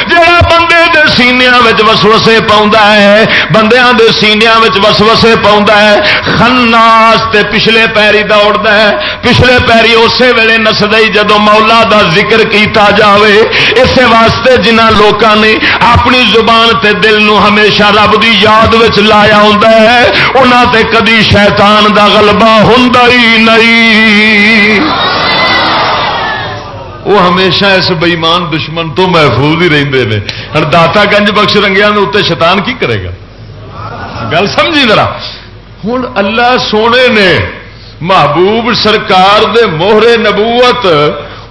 جڑا بندے دے سینیا وسوسے پاؤں ہے، بندیاں دے سینیا وسوسے پاؤں ہے، خناس تے پچھلے پیری دوڑتا ہے۔ پچھلے پیری اسی ویلے نسد جدو مولا دا ذکر کیتا جاوے، اسے واسطے جنہ لوگوں نے اپنی زبان تے دل نو ہمیشہ رب دی یاد وچ لایا ہوں انہوں تے کدی شیطان دا غلبہ ہوں ہی نہیں۔ وہ ہمیشہ اس بئیمان دشمن تو محفوظ ہی رہتے ہیں ہر داتا گنج بخش رنگیا اتنے شیطان کی کرے گا؟ گل سمجھی ذرا۔ ہوں اللہ سونے نے محبوب سرکار دے موہرے نبوت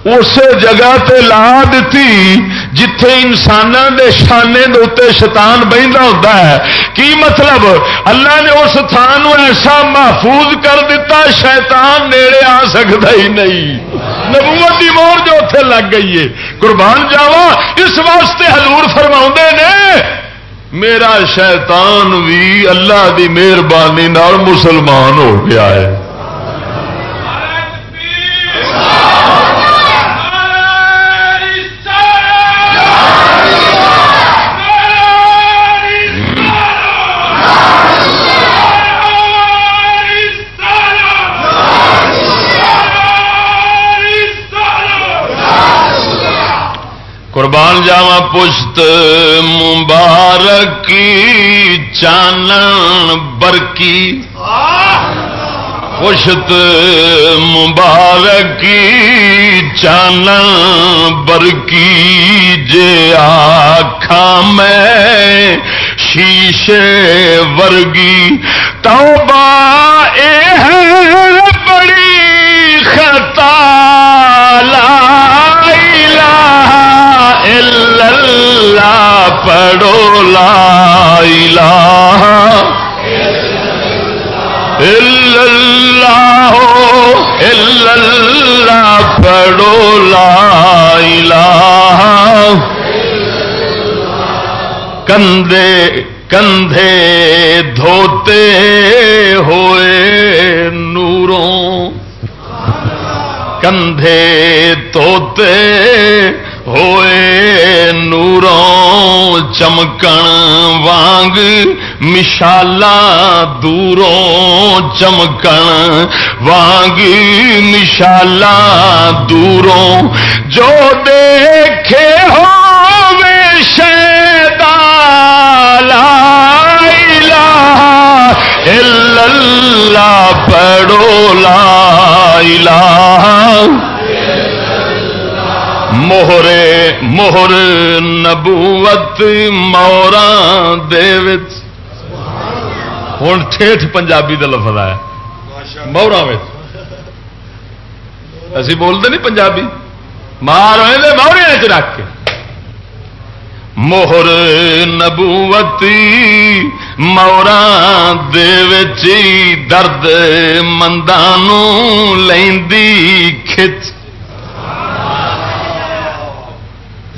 اس جگہ تے لا دیتی جتھے انسانوں دے شانے دے شیطان بہتا ہوتا ہے۔ کی مطلب؟ اللہ نے اس تھان ایسا محفوظ کر دیتا شیطان نیڑے آ سکتا ہی نہیں۔ نبوت کی مور جو اتے لگ گئی ہے۔ قربان جاوا اس واسطے حضور فرما نے، میرا شیطان بھی اللہ دی مہربانی مسلمان ہو گیا ہے۔ قربان جاوا پشت مبارک چانن برکی۔ پشت مبارک چانن برکی۔ جے آخا میں شیشے ورگی۔ توبہ اے ہے۔ لا الہ الا اللہ الا اللہ پڑھو لا الہ کندھے کندھے دھوتے ہوئے نوروں، کندھے توتے ہوئے نوروں چمکن وانگ مشالا دوروں چمکن وانگ مشالا دوروں جو دیکھے ہو اللہ پڑھو لا الہ موہر موہر نبوت مورا ہوں ٹھیٹ پنجابی کا لفظ ہے مورا اسی بولتے نہیں پنجابی مار ہوئے مورے چ رکھ کے موہر نبوتی مورا درد مندانو لینی کھچ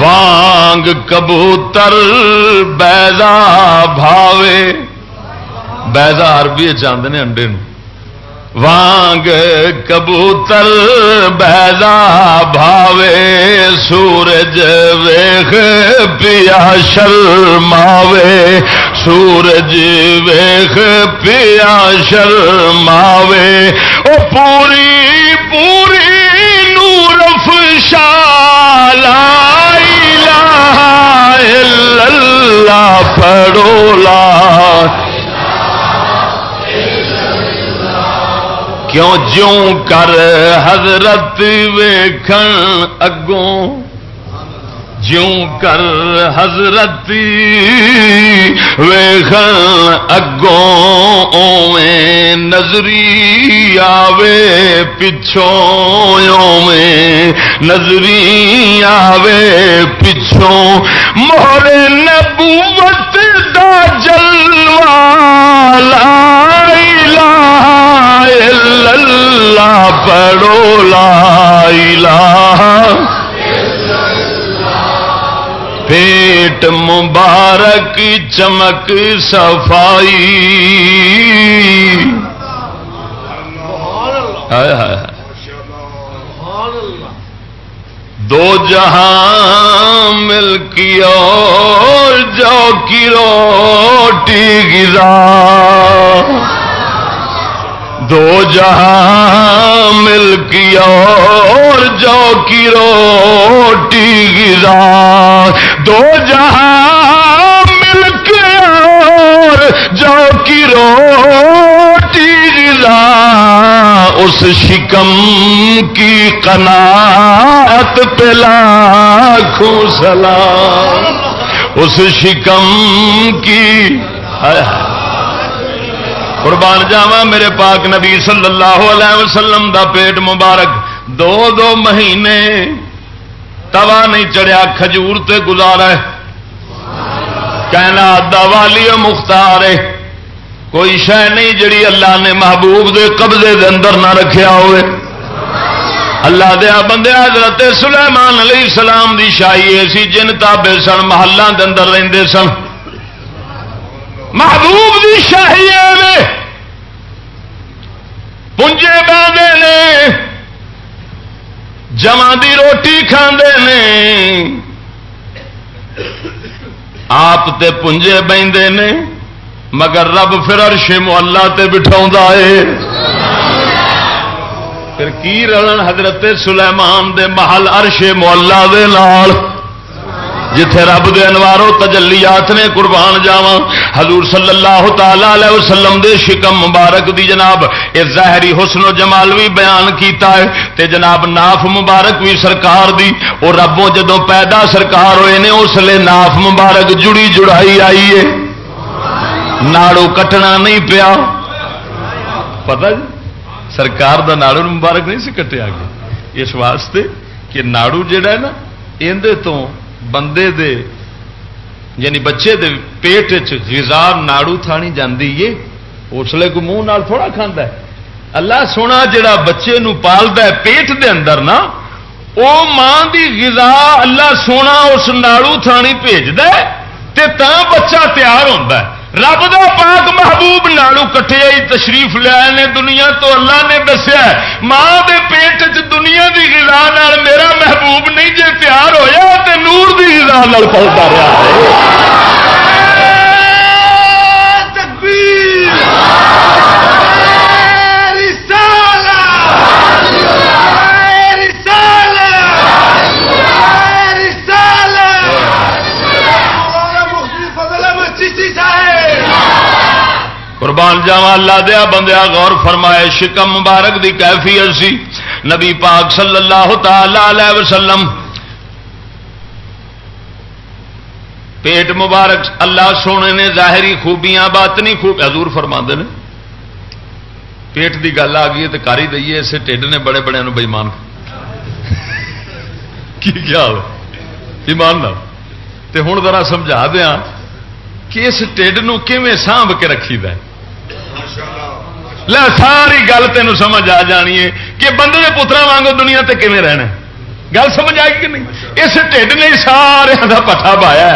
وانگ کبوتر بیدا بھاوے۔ بیدا عربی چاہتے ہیں انڈے نو۔ وانگ کبوتر بہدا بھاوے، سورج ویخ پیا شرماوے۔ سورج ویخ پیا شرماوے۔ او پوری پوری نورف شالا پڑو لا کیوں جوں کر حضرت ویکھن اگوں؟ جوں کر حضرت ویخن اگوں؟ اویں نظری آوے پچھوں اویں نظری آوے پچھوں۔ مہر نبوت دا جلوہ لا الہ الا اللہ پڑھو لا الہ پیٹ مبارک چمک صفائی۔ دو جہاں مل کی اور جو کی روٹی گزا دو جہاں مل کی اور جو کی روٹی گزا دو جہاں اور جو کی روٹی گزا اس شکم کی قناعت پہ لاکھوں سلام اس شکم کی قربان جاوا میرے پاک نبی صلی اللہ علیہ وسلم دا پیٹ مبارک۔ دو دو مہینے توا نہیں چڑیا کھجور تے گزارا کہنا دوالی مختار ہے۔ کوئی شہ نہیں جڑی اللہ نے محبوب دے قبضے دے اندر نہ رکھیا ہوئے۔ اللہ دیا بندے حضرت سلیمان علیہ السلام دی شاہی ایسی جن تابے سن، محلہ دے اندر رہندے سن۔ محبوب دی شاہی پنجے بہتے نے، جمع دی روٹی کھاندے نے۔ آپ تے پنجے بہتے نے، مگر رب پھر عرش محلہ تے بٹھا ہے۔ پھر کی رلن حضرت سلیمان دے محل عرش محلہ دے لال جتھے رب دے انوارو تجلیات نے قربان جاواں۔ حضور صلی اللہ تعالی علیہ وسلم دے شکم مبارک دی جناب، اے ظاہری حسن و جمال بھی بیان کیتا ہے۔ تے جناب ناف مبارک بھی سرکار دی، او ربوں جدوں پیدا سرکار ہوئے نے، اس لیے ناف مبارک جڑی جڑائی آئی ہے۔ ناڑو کٹنا نہیں پیا۔ پتہ جی سرکار دا ناڑو مبارک نہیں سی کٹیا گیا۔ اس واسطے کہ ناڑو جڑا ہے نا اندے تو بندے دے یعنی بچے دے پیٹ غذا ناڑو تھانی جاندی ہے اسلے کو منہ نال تھوڑا کھانا ہے اللہ سونا جڑا بچے نو پالتا ہے پیٹ دے اندر نا او ماں دی غذا اللہ سونا اس ناڑو تھانی بھیجد تا بچہ تیار ہوتا ہے رب دا پاک محبوب نالو کٹے تشریف لیا نے دنیا تو اللہ نے دسیا ماں دے پیٹ چ دنیا دی غذا نال میرا محبوب نہیں، جے تیار ہویا تے نور دی غذا نال پلتا رہا۔ قربان جاوا اللہ دیا بندیا غور فرمائے، شکم مبارک دی کیفیت سی۔ نبی پاک صلی اللہ تعالی علیہ وسلم، پیٹ مبارک، اللہ سونے نے ظاہری خوبیاں باطنی خوب، حضور فرما نے۔ پیٹ دی گل آ گئی تو کاری دئیے، اسے ٹھڈ نے بڑے بڑے بےمان کی خیال ایمان ہوں ذرا سمجھا دیا کہ اس ٹھڈ کیون سانب کے رکھی د ساری گل تینوں سمجھ آ جانی ہے کہ بندے کے پترا وانگو دنیا تے کیون رہنا گل سمجھ آئی کہ نہیں؟ اس ٹھڈ نے سارے کا پٹھا پایا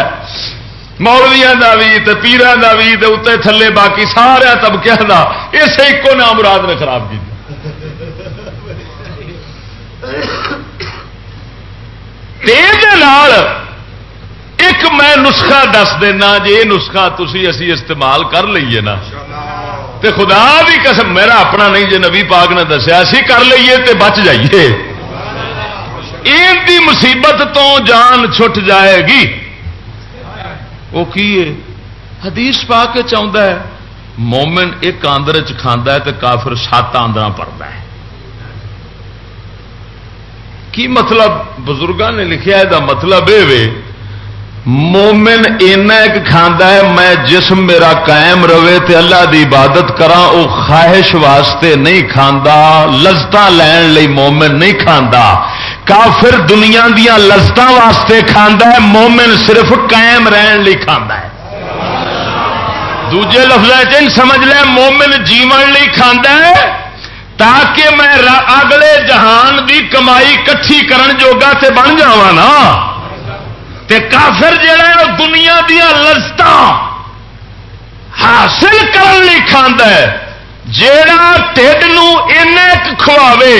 مولویا کا بھی پیران کا بھی اتنے تھلے باقی سارا طبقے کا اس ایک نام مراد نے خراب کی ایک میں نسخہ دس دینا جی یہ نسخہ تھی اسی استعمال کر لیے نا۔ تے خدا بھی قسم، میرا اپنا نہیں جی نبی پاک نے دسیا اسی کر لیے تے بچ جائیے۔ دی مصیبت تو جان چھٹ جائے گی۔ وہ کی ہے؟ حدیث پا کے چاہتا ہے، مومن ایک آندر چاہتا ہے تو کافر سات آندر پڑتا ہے۔ کی مطلب؟ بزرگوں نے لکھا یہ مطلب یہ مومن اینا ایک کھانا ہے، میں جسم میرا قائم رہے تے اللہ دی عبادت کرا او خواہش واسطے نہیں کھانا لذت لین لئی مومن نہیں کھانا کافر دنیا دیا لذت واسطے کھانا ہے، مومن صرف قائم رہن لئی کھانا ہے۔ دوجے لفظ سمجھ لے، مومن جیون لی کھانا ہے، تاکہ میں اگلے جہان دی کمائی کٹھی کرن جوگا تے بن جا نا۔ تے کافر جڑا ہے وہ دنیا دیا لذت حاصل کرنے کھانا ہے۔ جا ٹھڈ کھواوے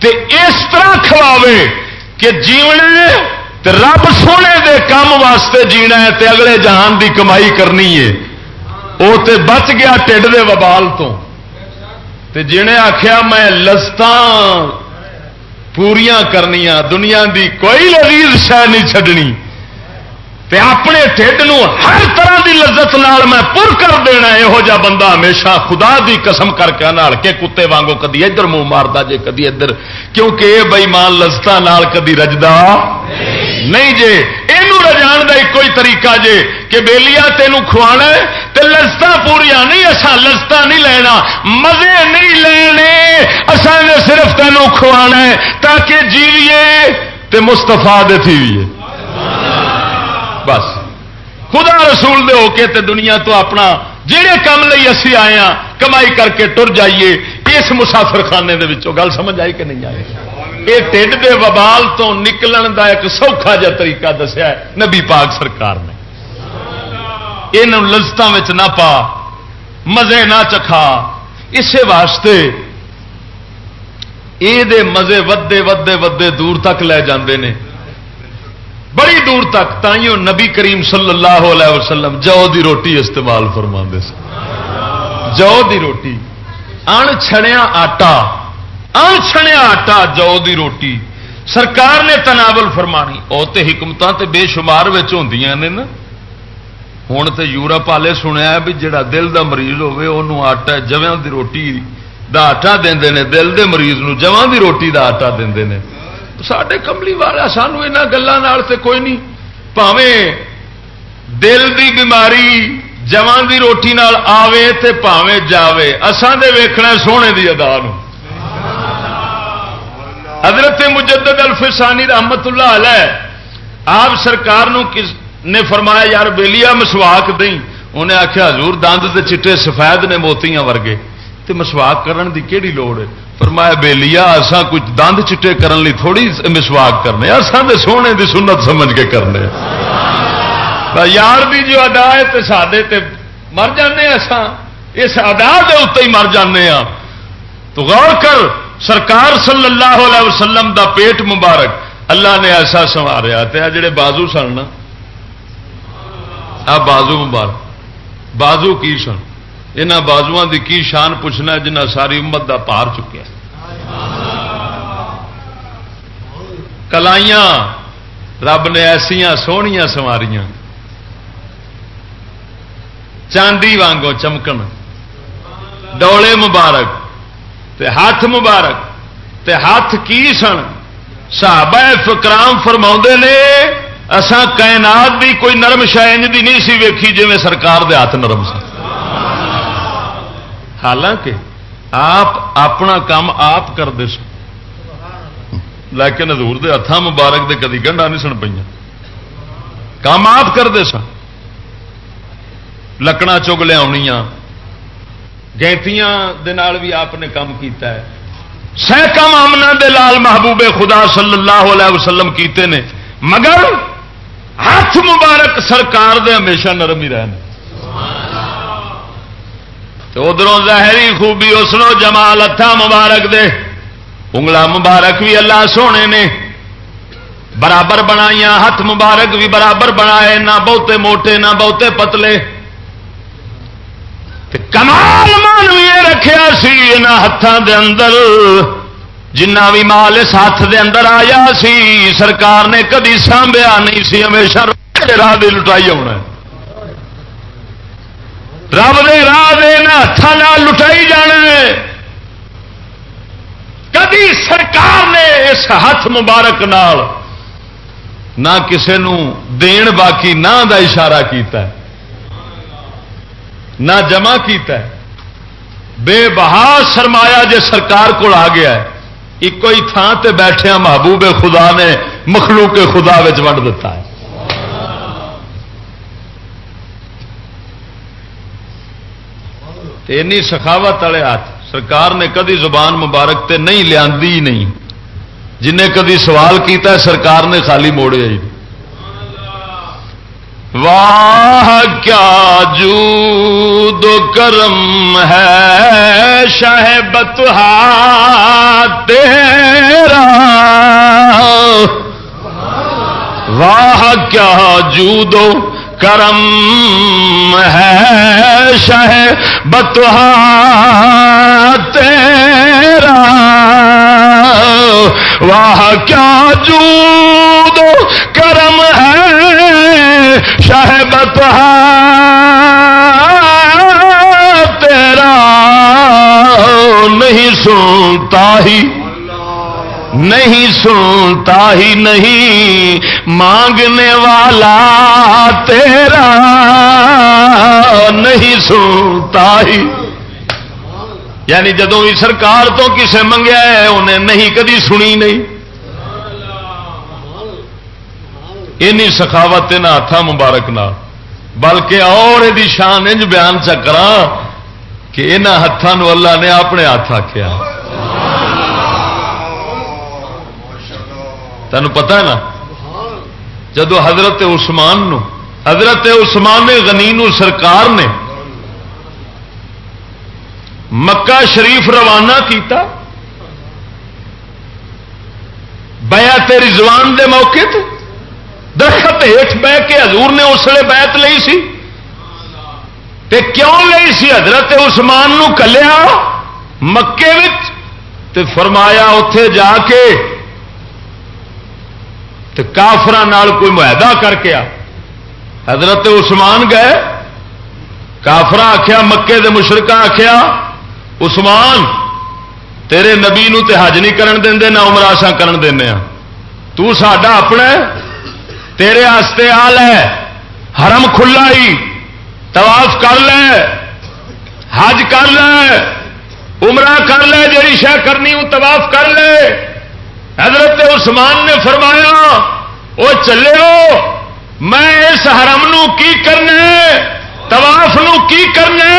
تے اس طرح کھواوے کہ جیونے تے رب سونے دے کام واسطے جینا ہے تے اگلے جہان دی کمائی کرنی ہے۔ وہ تے بچ گیا ٹھڈ دے وبال تو۔ تے جنے آخیا میں لذتاں پوریا کرنیا دنیا دی کوئی لذیذ شہ نہیں چڈنی تے اپنے ٹھڈ ہر طرح دی لذت نال میں پر کر دینا یہو جا بندہ ہمیشہ خدا دی قسم کر کے نال کے کتے وانگو کدی ادھر منہ مارتا جے کدی ادھر، کیونکہ یہ بئیمان لذت نال کدی رجدا۔ نہیں جے یہ رجان کا ایک طریقہ جے کہ بےلیا تینوں کھوانا تے لذت پوریا نہیں اصا لذت نہیں لینا، مزے نہیں لینے اصا نے صرف تینوں کھوانا ہے تاکہ جیویے تے مستفا دے بس۔ خدا رسول دے ہو کے تے دنیا تو اپنا جہے کام لئی اسی آئے ہاں کمائی کر کے ٹر جائیے، اس مسافر خانے دے وچوں۔ گل سمجھ آئی کہ نہیں آئی؟ یہ ٹھڈ دے وبال تو نکلن دا ایک سوکھا جا طریقہ دسیا ہے، نبی پاک سرکار نے۔ یہ لذتوں نہ پا، مزے نہ چکھا۔ اسی واسطے یہ مزے ودے ودے ودے دور تک لے جاندے نے۔ بڑی دور تک، تائیوں نبی کریم صلی اللہ علیہ وسلم جو دی روٹی استعمال فرما جو دی روٹی ان چھڑیا آٹا ان آٹا جو دی روٹی۔ سرکار نے تناول فرمانی۔ وہ تو حکمت بے شمار ہوں نا۔ ہوں تو یورپ والے سنیا بھی جڑا دل دا مریض ہوے انہوں آٹا جویاں دی روٹی دا آٹا دے دل دے مریض نو جوان دی روٹی دا آٹا دے سڈے کملی والا سانو یہاں گلوں سے کوئی نہیں۔ پاوے دل دی بیماری جوان دی روٹی نال آوے تے پاوے جاوے۔ اسان دے ویکھنا سونے دی ادا حضرت مجدد الفسانی رحمت اللہ علیہ، آپ سرکار نو کس نے فرمایا، یار بےلیا مسواک دیں۔ انہیں آخیا حضور دند دے چٹے سفید نے موتیاں ورگے۔ تے مسواک کرن دی کیڑی لوڑ ہے؟ فرمایا بے لیا کچھ دند چٹے کرن لی تھوڑی مسواک کرنے اصل دے سونے دی سنت سمجھ کے کرنے یار دی جو ادا ہے تے سادے تے مر جانے اصا اس ادا دے اتنے ہی مر جانے ہاں تو غور کر سرکار صلی اللہ علیہ وسلم دا پیٹ مبارک، اللہ نے ایسا سواریا تے جڑے بازو سن آ بازو مبارک۔ بازو کی سن؟ یہاں بازو کی کی شان پوچھنا جنہ ساری امت دا پار چکیا کلائیاں، رب نے ایسیا سویا سواریاں چاندی وانگو چمکن۔ ڈولے مبارک۔ تے ہاتھ مبارک، تے ہاتھ کی سن؟ صحابہ فکرام فرما نے اسان کائنات دی کوئی نرم شائنج دی نہیں سی ویکھی جی سرکار دے ہاتھ نرم سن۔ حالانکہ آپ اپنا کام آپ کرتے لیکن حضور دے ہاتھ مبارک دے کدی گنڈا نہیں سن پہ کام آپ کرتے سن۔ لکڑا چگ لیا گینتیاں بھی آپ نے کام کیتا ہے۔ سہکم آمنا دے لال محبوب خدا صلی اللہ علیہ وسلم کیتے نے، مگر ہاتھ مبارک سرکار دے ہمیشہ نرم ہی رہنے ادھر ظاہری خوبی اسنو جمال ہاتھ مبارک دے۔ انگلا مبارک بھی اللہ سونے نے۔ برابر بنائی ہاتھ مبارک بھی برابر بنائے، نہ بہتے موٹے، نہ بہتے پتلے۔ کمال مان بھی یہ رکھا سی ہاتھوں دے اندر جنا بھی مال اس ہاتھ دے اندر آیا سی، سرکار نے کدی سانبیا نہیں سی، ہمیشہ راہ دے لٹائی آنا رب دے راہ دے ہاتھوں لٹائی جانا کدی سرکار نے اس ہاتھ مبارک نال نہ کسے نو دین باقی، نہ دا اشارہ کیتا ہے، نہ جمع کیتا ہے۔ بے بہا سرمایا جے سرکار کو آ گیا ہے ایک ہی تھان تے بیٹھے محبوب خدا نے مخلوق خدا ونڈ دیتا ہے۔ اینی سخاوت والے ہاتھ، سرکار نے کدی زبان مبارک تے نہیں لیا نہیں۔ جنہیں کدی سوال کیتا ہے، سرکار نے خالی موڑے ہی۔ واہ کیا جو کرم ہے شہ بتہ تیرا۔ واہ کیا جو کرم ہے شہ بتہ تیرا۔ واہ کیا جو کرم ہے شہبت تیرا نہیں سنتا ہی، نہیں سنتا ہی نہیں، مانگنے والا تیرا نہیں سنتا ہی۔ یعنی جدو بھی سرکار تو کسے منگیا ہے، انہیں نہیں، کدی سنی نہیں۔ اینی سخاوت نہ ہاتھ مبارک نہ بلکہ اور یہ شان انج بیان چکرا کہ یہاں ہاتھوں اللہ نے اپنے ہاتھ آخیا تین پتا ہے نا؟ جدو حضرت عثمان نو، حضرت عثمان غنی نو سرکار نے مکہ شریف روانہ کیتا بیا تیری زبان دے موقع تے درخت ہیٹ بہ کے حضور نے اس لیے بیت لی سی؟ تے کیوں لی سی؟ حضرت عثمان نو کلیا مکے تے فرمایا اتے جا کے تے کافر کوئی معاہدہ کر کے آ۔ حضرت عثمان گئے کافر آخیا مکے دے مشرقہ آخیا عثمان، تیرے نبی نو تے حج نہیں کرن دیں نہ امراسا کرن دینا تو ساڈا اپنا تیرے آستے آل ہے، حرم کھلا ہی طواف کر لے، حج کر لے، عمرہ کر لے جی شہ کرنی ہوں طواف کر لے۔ حضرت عثمان نے فرمایا وہ چلے ہو میں اس حرم نو کی کرنے، طواف نو کی کرنے،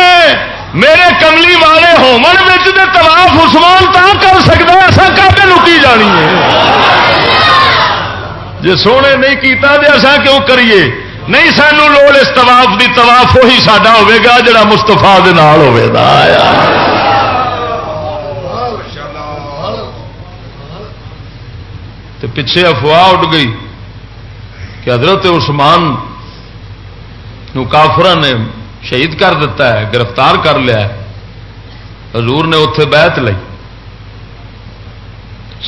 میرے کملی والے ہومن میں طواف عثمان تا کر سکتا ایسا کابے لکی جانی ہے؟ جی سونے نہیں کیتا دے اصا کیوں کریے؟ نہیں سانو لوڑ اس طواف دی طواف وہی ساڈا ہوگا جڑا مستفا ہوا پیچھے افواہ اٹھ گئی کہ حضرت عثمان نو کافر نے شہید کر دیتا ہے، گرفتار کر لیا ہے۔ حضور نے اتے بیعت لئی۔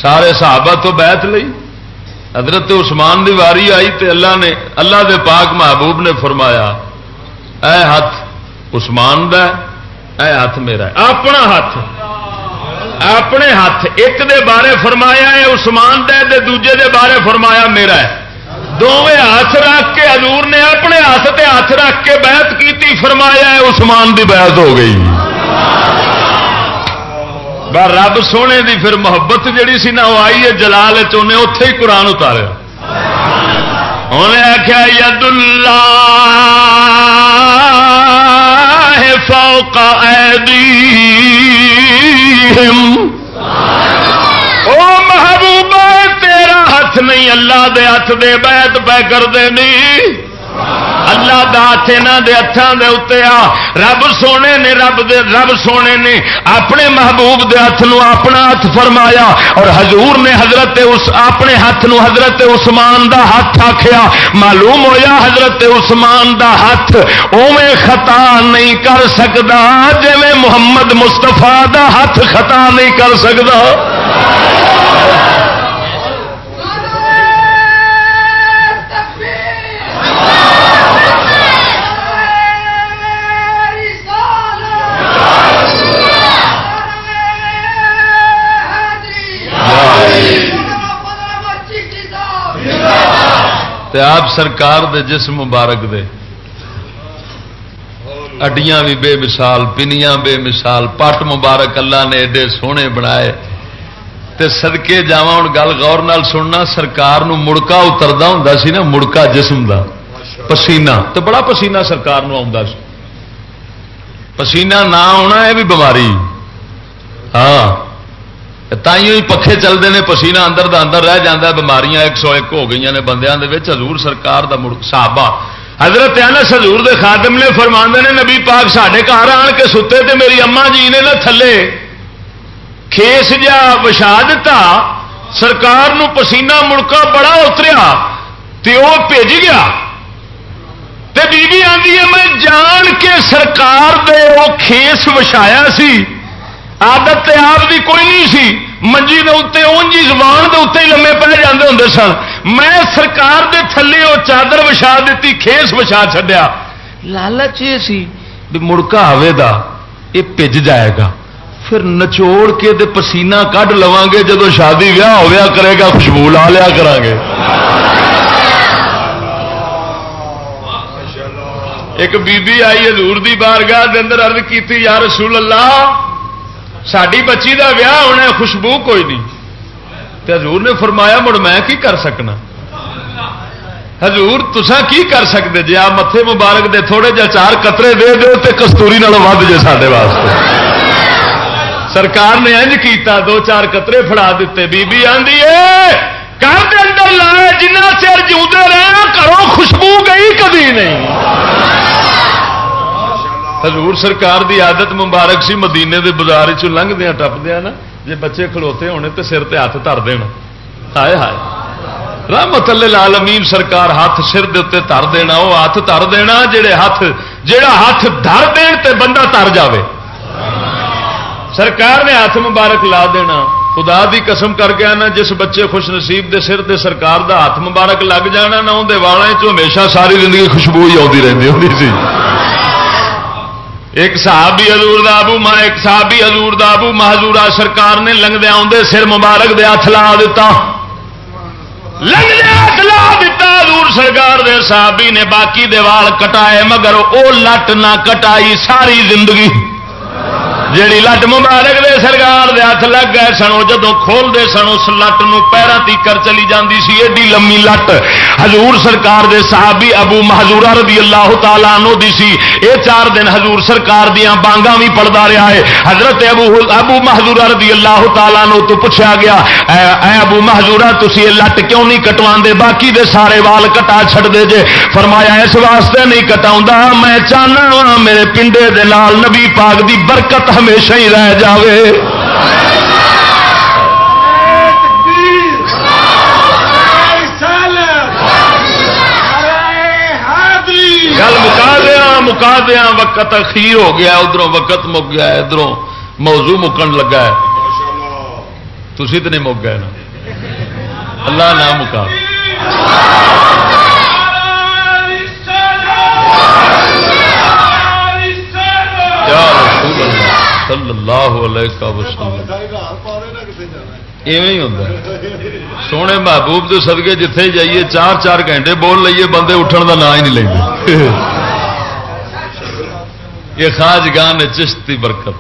سارے صحابہ تو بیعت لئی۔ حضرت عثمان دی واری آئی تے اللہ نے، اللہ دے پاک محبوب نے فرمایا، اے ہاتھ عثمان دا اے ہاتھ میرا ہے۔ اپنا ہاتھ، اپنے ہاتھ، ایک دے بارے فرمایا ہے، عثمان دے دے دوجے دے بارے فرمایا میرا ہے۔ دونوں ہاتھ رکھ کے حضور نے اپنے ہاتھ تے ہاتھ رکھ کے بیعت کی فرمایا ہے، عثمان دی بیعت ہو گئی۔ رب سونے دی پھر محبت جڑی سی نا وہ آئی ہے جلال چنے اتے ہی قرآن اتاریا انہیں آخیا ید اللہ فوق او محبوبہ تیرا ہاتھ نہیں اللہ دے ہاتھ دے بیت پہ کرتے نہیں اللہ دا ہاتھ یہاں دے ہاتھوں دے اتنے آ، رب سونے نے رب دے، رب سونے نے اپنے محبوب دے ہاتھ نو اپنا ہاتھ فرمایا اور حضور نے حضرت اس، اپنے ہاتھ نو حضرت عثمان دا ہاتھ آخیا معلوم ہویا حضرت عثمان دا ہاتھ اوے خطا نہیں کر سکتا جی محمد مستفا دا ہاتھ خطا نہیں کر سکتا تے آپ سرکار دے جسم مبارک دے۔ اڈیاں بھی بے مثال، پنیاں بے مثال، پٹ مبارک اللہ نے ایڈے سونے بنائے۔ تے سدکے جا ہوں گل غور نال سننا، سرکار نو مڑکا اترتا ہوں سی نا، مڑکا جسم دا۔ پسینہ تو بڑا پسینہ سرکار نو آ پسینہ نہ آنا یہ بھی بیماری۔ ہاں۔ تھی پکھے چلتے ہیں پسینہ اندر دا اندر رہ جاتا بیماریاں ایک سو ایک ہو گئی نے بندیاں حضور سرکار دا صحابہ حضرت انس حضور دے خادم نے فرما نے نبی پاک سڈے گھر آن کے ستے تے میری اما جی نے نہ تھلے کھیس جا وچھا دتا سرکار نو پسینہ مڑکا بڑا اتریا تے وہ بھیج گیا تے بی بی آدھی ہے میں جان کے سرکار دے وہ کھیس وچھایا سی آدت آپ کی کوئی نہیں سی۔ منجی کے اتنے اونجی زبان کے اتنے ہی لمے پہ جاتے ہوں سن۔ میں سرکار دے تھلے وہ چادر وچھا دیتی، کھیس وچھا چڈیا لالچ یہ سی بھی مڑکا آئے دا، یہ پج جائے گا۔ پھر نچوڑ کے دے پسینہ کھ لو گے جب شادی ویاہ ہوا کرے گا، خوشبو لا لیا کرا گے۔ ایک بی بی آئی حضور دی بارگاہ دے اندر عرض کیتی، یا رسول اللہ ساری بچی دا ویاہ ہونا خوشبو کوئی نہیں حضور نے فرمایا مڑ میں کی کر سکنا حضور تسا کی کر سکتے جی آپ متے مبارک دے تھوڑے جا چار قطرے دے دو تے کستوری نالوں ود جے سارے واسطے سرکار نے انج کیتا دو چار قطرے فڑا دیتے بی بی آندی گھر کے اندر لائے جنہ چر جیتے رہے کرو خوشبو گئی کبھی نہیں حضور سرکار دی عادت مبارک سی مدینے دے بازار چ لنگ دیا ٹپ دیا نا جی بچے کھلوتے ہونے تو سر تے ہاتھ دھر دینا۔ ہائے ہائے۔ رحمت لال امین سرکار ہاتھ سر دے تر دینا وہ ہاتھ تر دینا، جڑے ہاتھ، جڑا ہاتھ دھر دین تے بندہ تر جاوے۔ سرکار نے ہاتھ مبارک لا دینا۔ خدا دی قسم کر گیا نا جس بچے خوش نصیب دے سر دے سرکار دا ہاتھ مبارک لگ جانا نہ اندر والا ہمیشہ ساری زندگی خوشبو ہی آتی رہتی ہوتی سی۔ ایک صحابی حضور دا ابو ماں، ایک صحابی حضور دا ابو محضورا سرکار نے لنگدیا آدھے سر مبارک دے ہاتھ لا دیتا۔ لنگدیا ہاتھ لا دیتا حضور سرکار دے، صحابی نے باقی دیوال کٹائے، مگر او لٹ نہ کٹائی ساری زندگی۔ جیڑی لٹ مبارک دے سرکار دے ہاتھ لگ گئے سن وہ جدو کھول دے سن اس لٹ نو پیروں تیکر چلی جاندی سی ایڈی لمبی لٹ۔ حضور سرکار دے صحابی ابو محضورہ رضی اللہ تعالیٰ عنہ دی سی۔ اے چار دن حضور سرکار دیاں بانگاں بھی پڑھدا رہا ہے۔ حضرت ابو ابو محضورہ رضی اللہ تعالیٰ عنہ تو پوچھا گیا اے, اے ابو محضورہ تسی یہ لٹ کیوں نہیں کٹواندے؟ باقی دے سارے وال کٹا چھڑ دے جے۔ فرمایا اس واسطے نہیں کٹاوندا میں چاہنا ہاں میرے پنڈے دے نال نبی پاک دی برکت ہمیشہ ہی رہ جاوے۔ گل مکا دیا مکا دیا وقت اخیر ہو گیا ادھر وقت مک گیا ادھر موضوع مکن لگا ہے۔ تھی تو نہیں مک گئے نا۔ اللہ نہ مکا۔ صلی اللہ علیہ وسلم. ایویں ہوتا سونے محبوب کے سدگے جتھے جائیے، چار چار گھنٹے بول لیے بندے اٹھن کا نام ہی نہیں لیں یہ خاج گان چشتی برکت.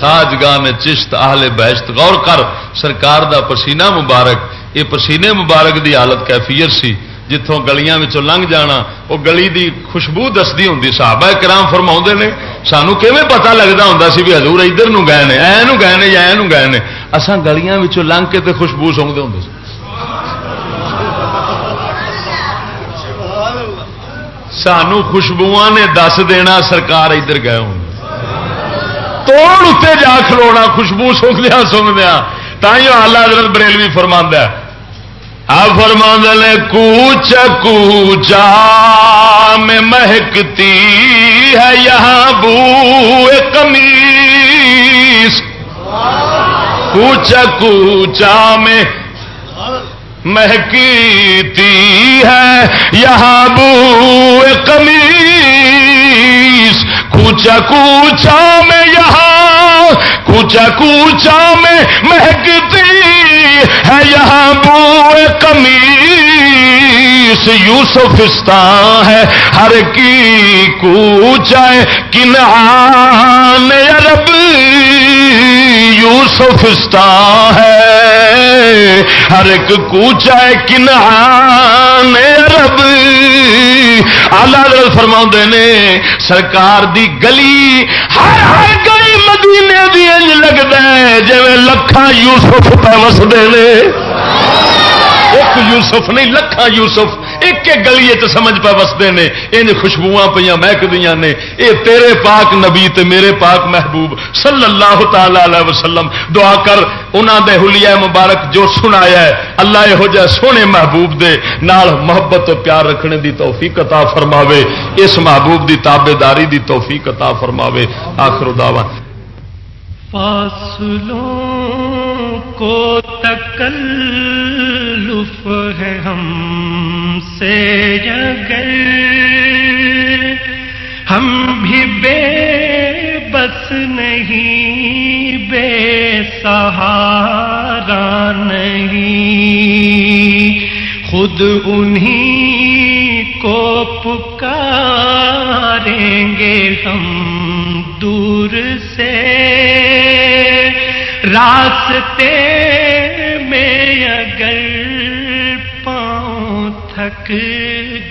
خاج گاہ میں چشت آہل بہشت. غور کر، سرکار دا پسینہ مبارک. یہ پسینے مبارک دی حالت کیفیت سی جتوں گلیاں لنگ جانا، وہ گلی دی خوشبو دستی ہوں صحابہ کرام فرما نے سانو کیون پتا لگتا ہوں سی بھی حضور ادھر گئے ہیں ای گئے ہیں یا ای گئے ہیں اسان گلیاں لنگ کے تے خوشبو سونگتے ہوں سانو خوشبو نے دس دینا سرکار ادھر گئے ہوں توڑ اتنے جا کھلونا خوشبو سونگدیا سونگدیا تھی آلہ حضرت بریلوی فرما فرما ہاں نے کوچ کوچا میں مہکتی ہے یہاں بو کمیس کوچ کوچا میں مہکتی ہے یہاں بو کمیس کوچا کوچا میں یہاں کوچا کوچا میں مہکتی ہے یہاں بو کمیس یوسفستان ہے۔ ہر کی کوچا کنعان عرب یوسفستان ہے۔ ہر ایک کوچا کنعان عرب۔ آلہ فرما نے، سرکار دی گلی ہر ہر لگتا ہے جی لکھان یوسف پہ وستے ایک یوسف نہیں لکھان یوسف ایک ایک گلی سمجھ پہ وستے ہیں ان خوشبو پہ مہکدیا نے یہ تیرے پاک نبی تے میرے پاک محبوب صلی اللہ تعالی علیہ وسلم دعا کر انہوں دے حلیہ مبارک جو سنایا ہے اللہ یہو جہ سونے محبوب دے نال محبت تو پیار رکھنے دی توفیق عطا فرماوے اس محبوب دی تابے داری دی توفیق عطا فرماوے آخر دعوان فاصلوں کو تکلف ہے ہم سے اگر ہم بھی بے بس نہیں، بے سہارا نہیں۔ خود انہیں کو پکاریں گے ہم دور سے۔ راستے میں اگر پاؤں تھک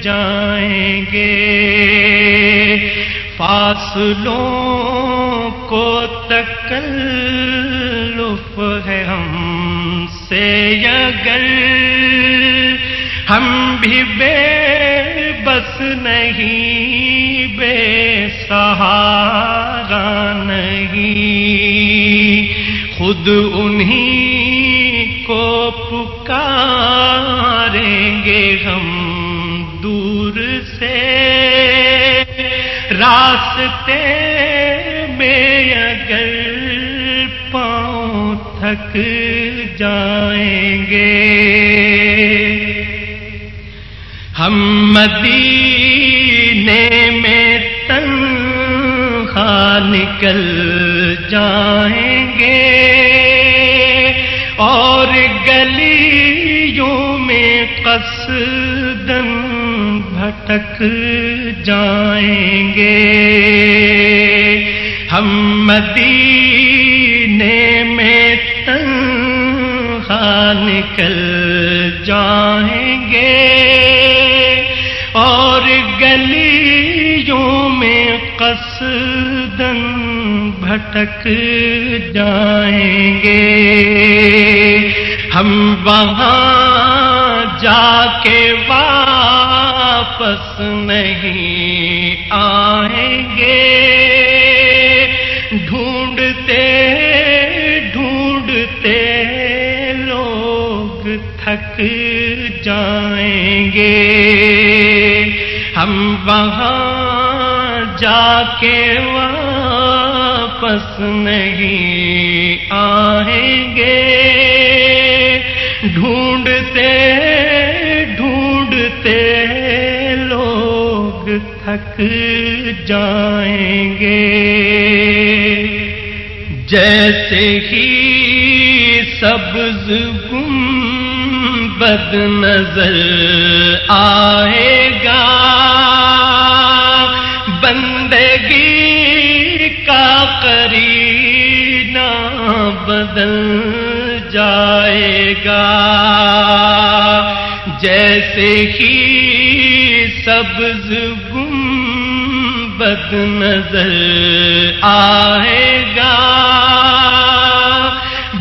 جائیں گے، فاصلوں کو تکلف ہے ہم سے۔ اگر ہم بھی بے بس نہیں، بے سہارا نہیں۔ خود انہیں کو پکاریں گے ہم دور سے۔ راستے میں اگر پاؤں تھک جائیں گے۔ ہم مدینے میں تنخا نکل جائیں گے اور گلیوں میں قصدن بھٹک جائیں گے۔ ہم مدینے میں تنخا نکل جائیں بھٹک جائیں گے۔ ہم وہاں جا کے واپس نہیں آئیں گے۔ ڈھونڈتے ڈھونڈتے لوگ تھک جائیں گے۔ ہم وہاں جا کے واپس نہیں آئیں گے۔ ڈھونڈتے ڈھونڈتے لوگ تھک جائیں گے۔ جیسے ہی سبز گم بد نظر آئے گا، بندگی کا قریب گا جیسے ہی سبز گم بد نظر آئے گا،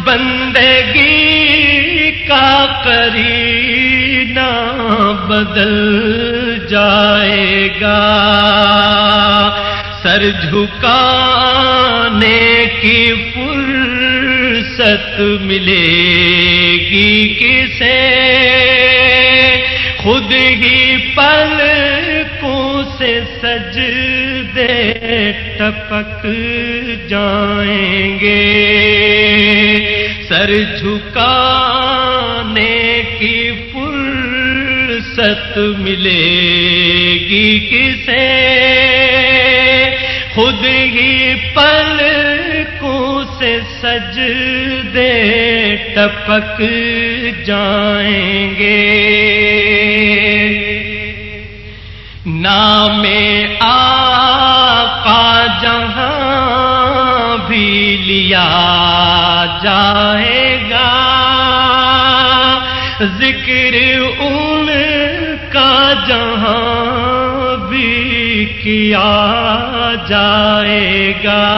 بندگی کا کرینا بدل جائے گا۔ سر جھکانے کی فرصت ملے ٹپک جائیں گے۔ سر جھکانے کی فرصت ملے گی کسے۔ خود ہی پل کو سے سج دے ٹپک جائیں گے۔ نام آقا جائے گا۔ ذکر ان کا جہاں بھی کیا جائے گا۔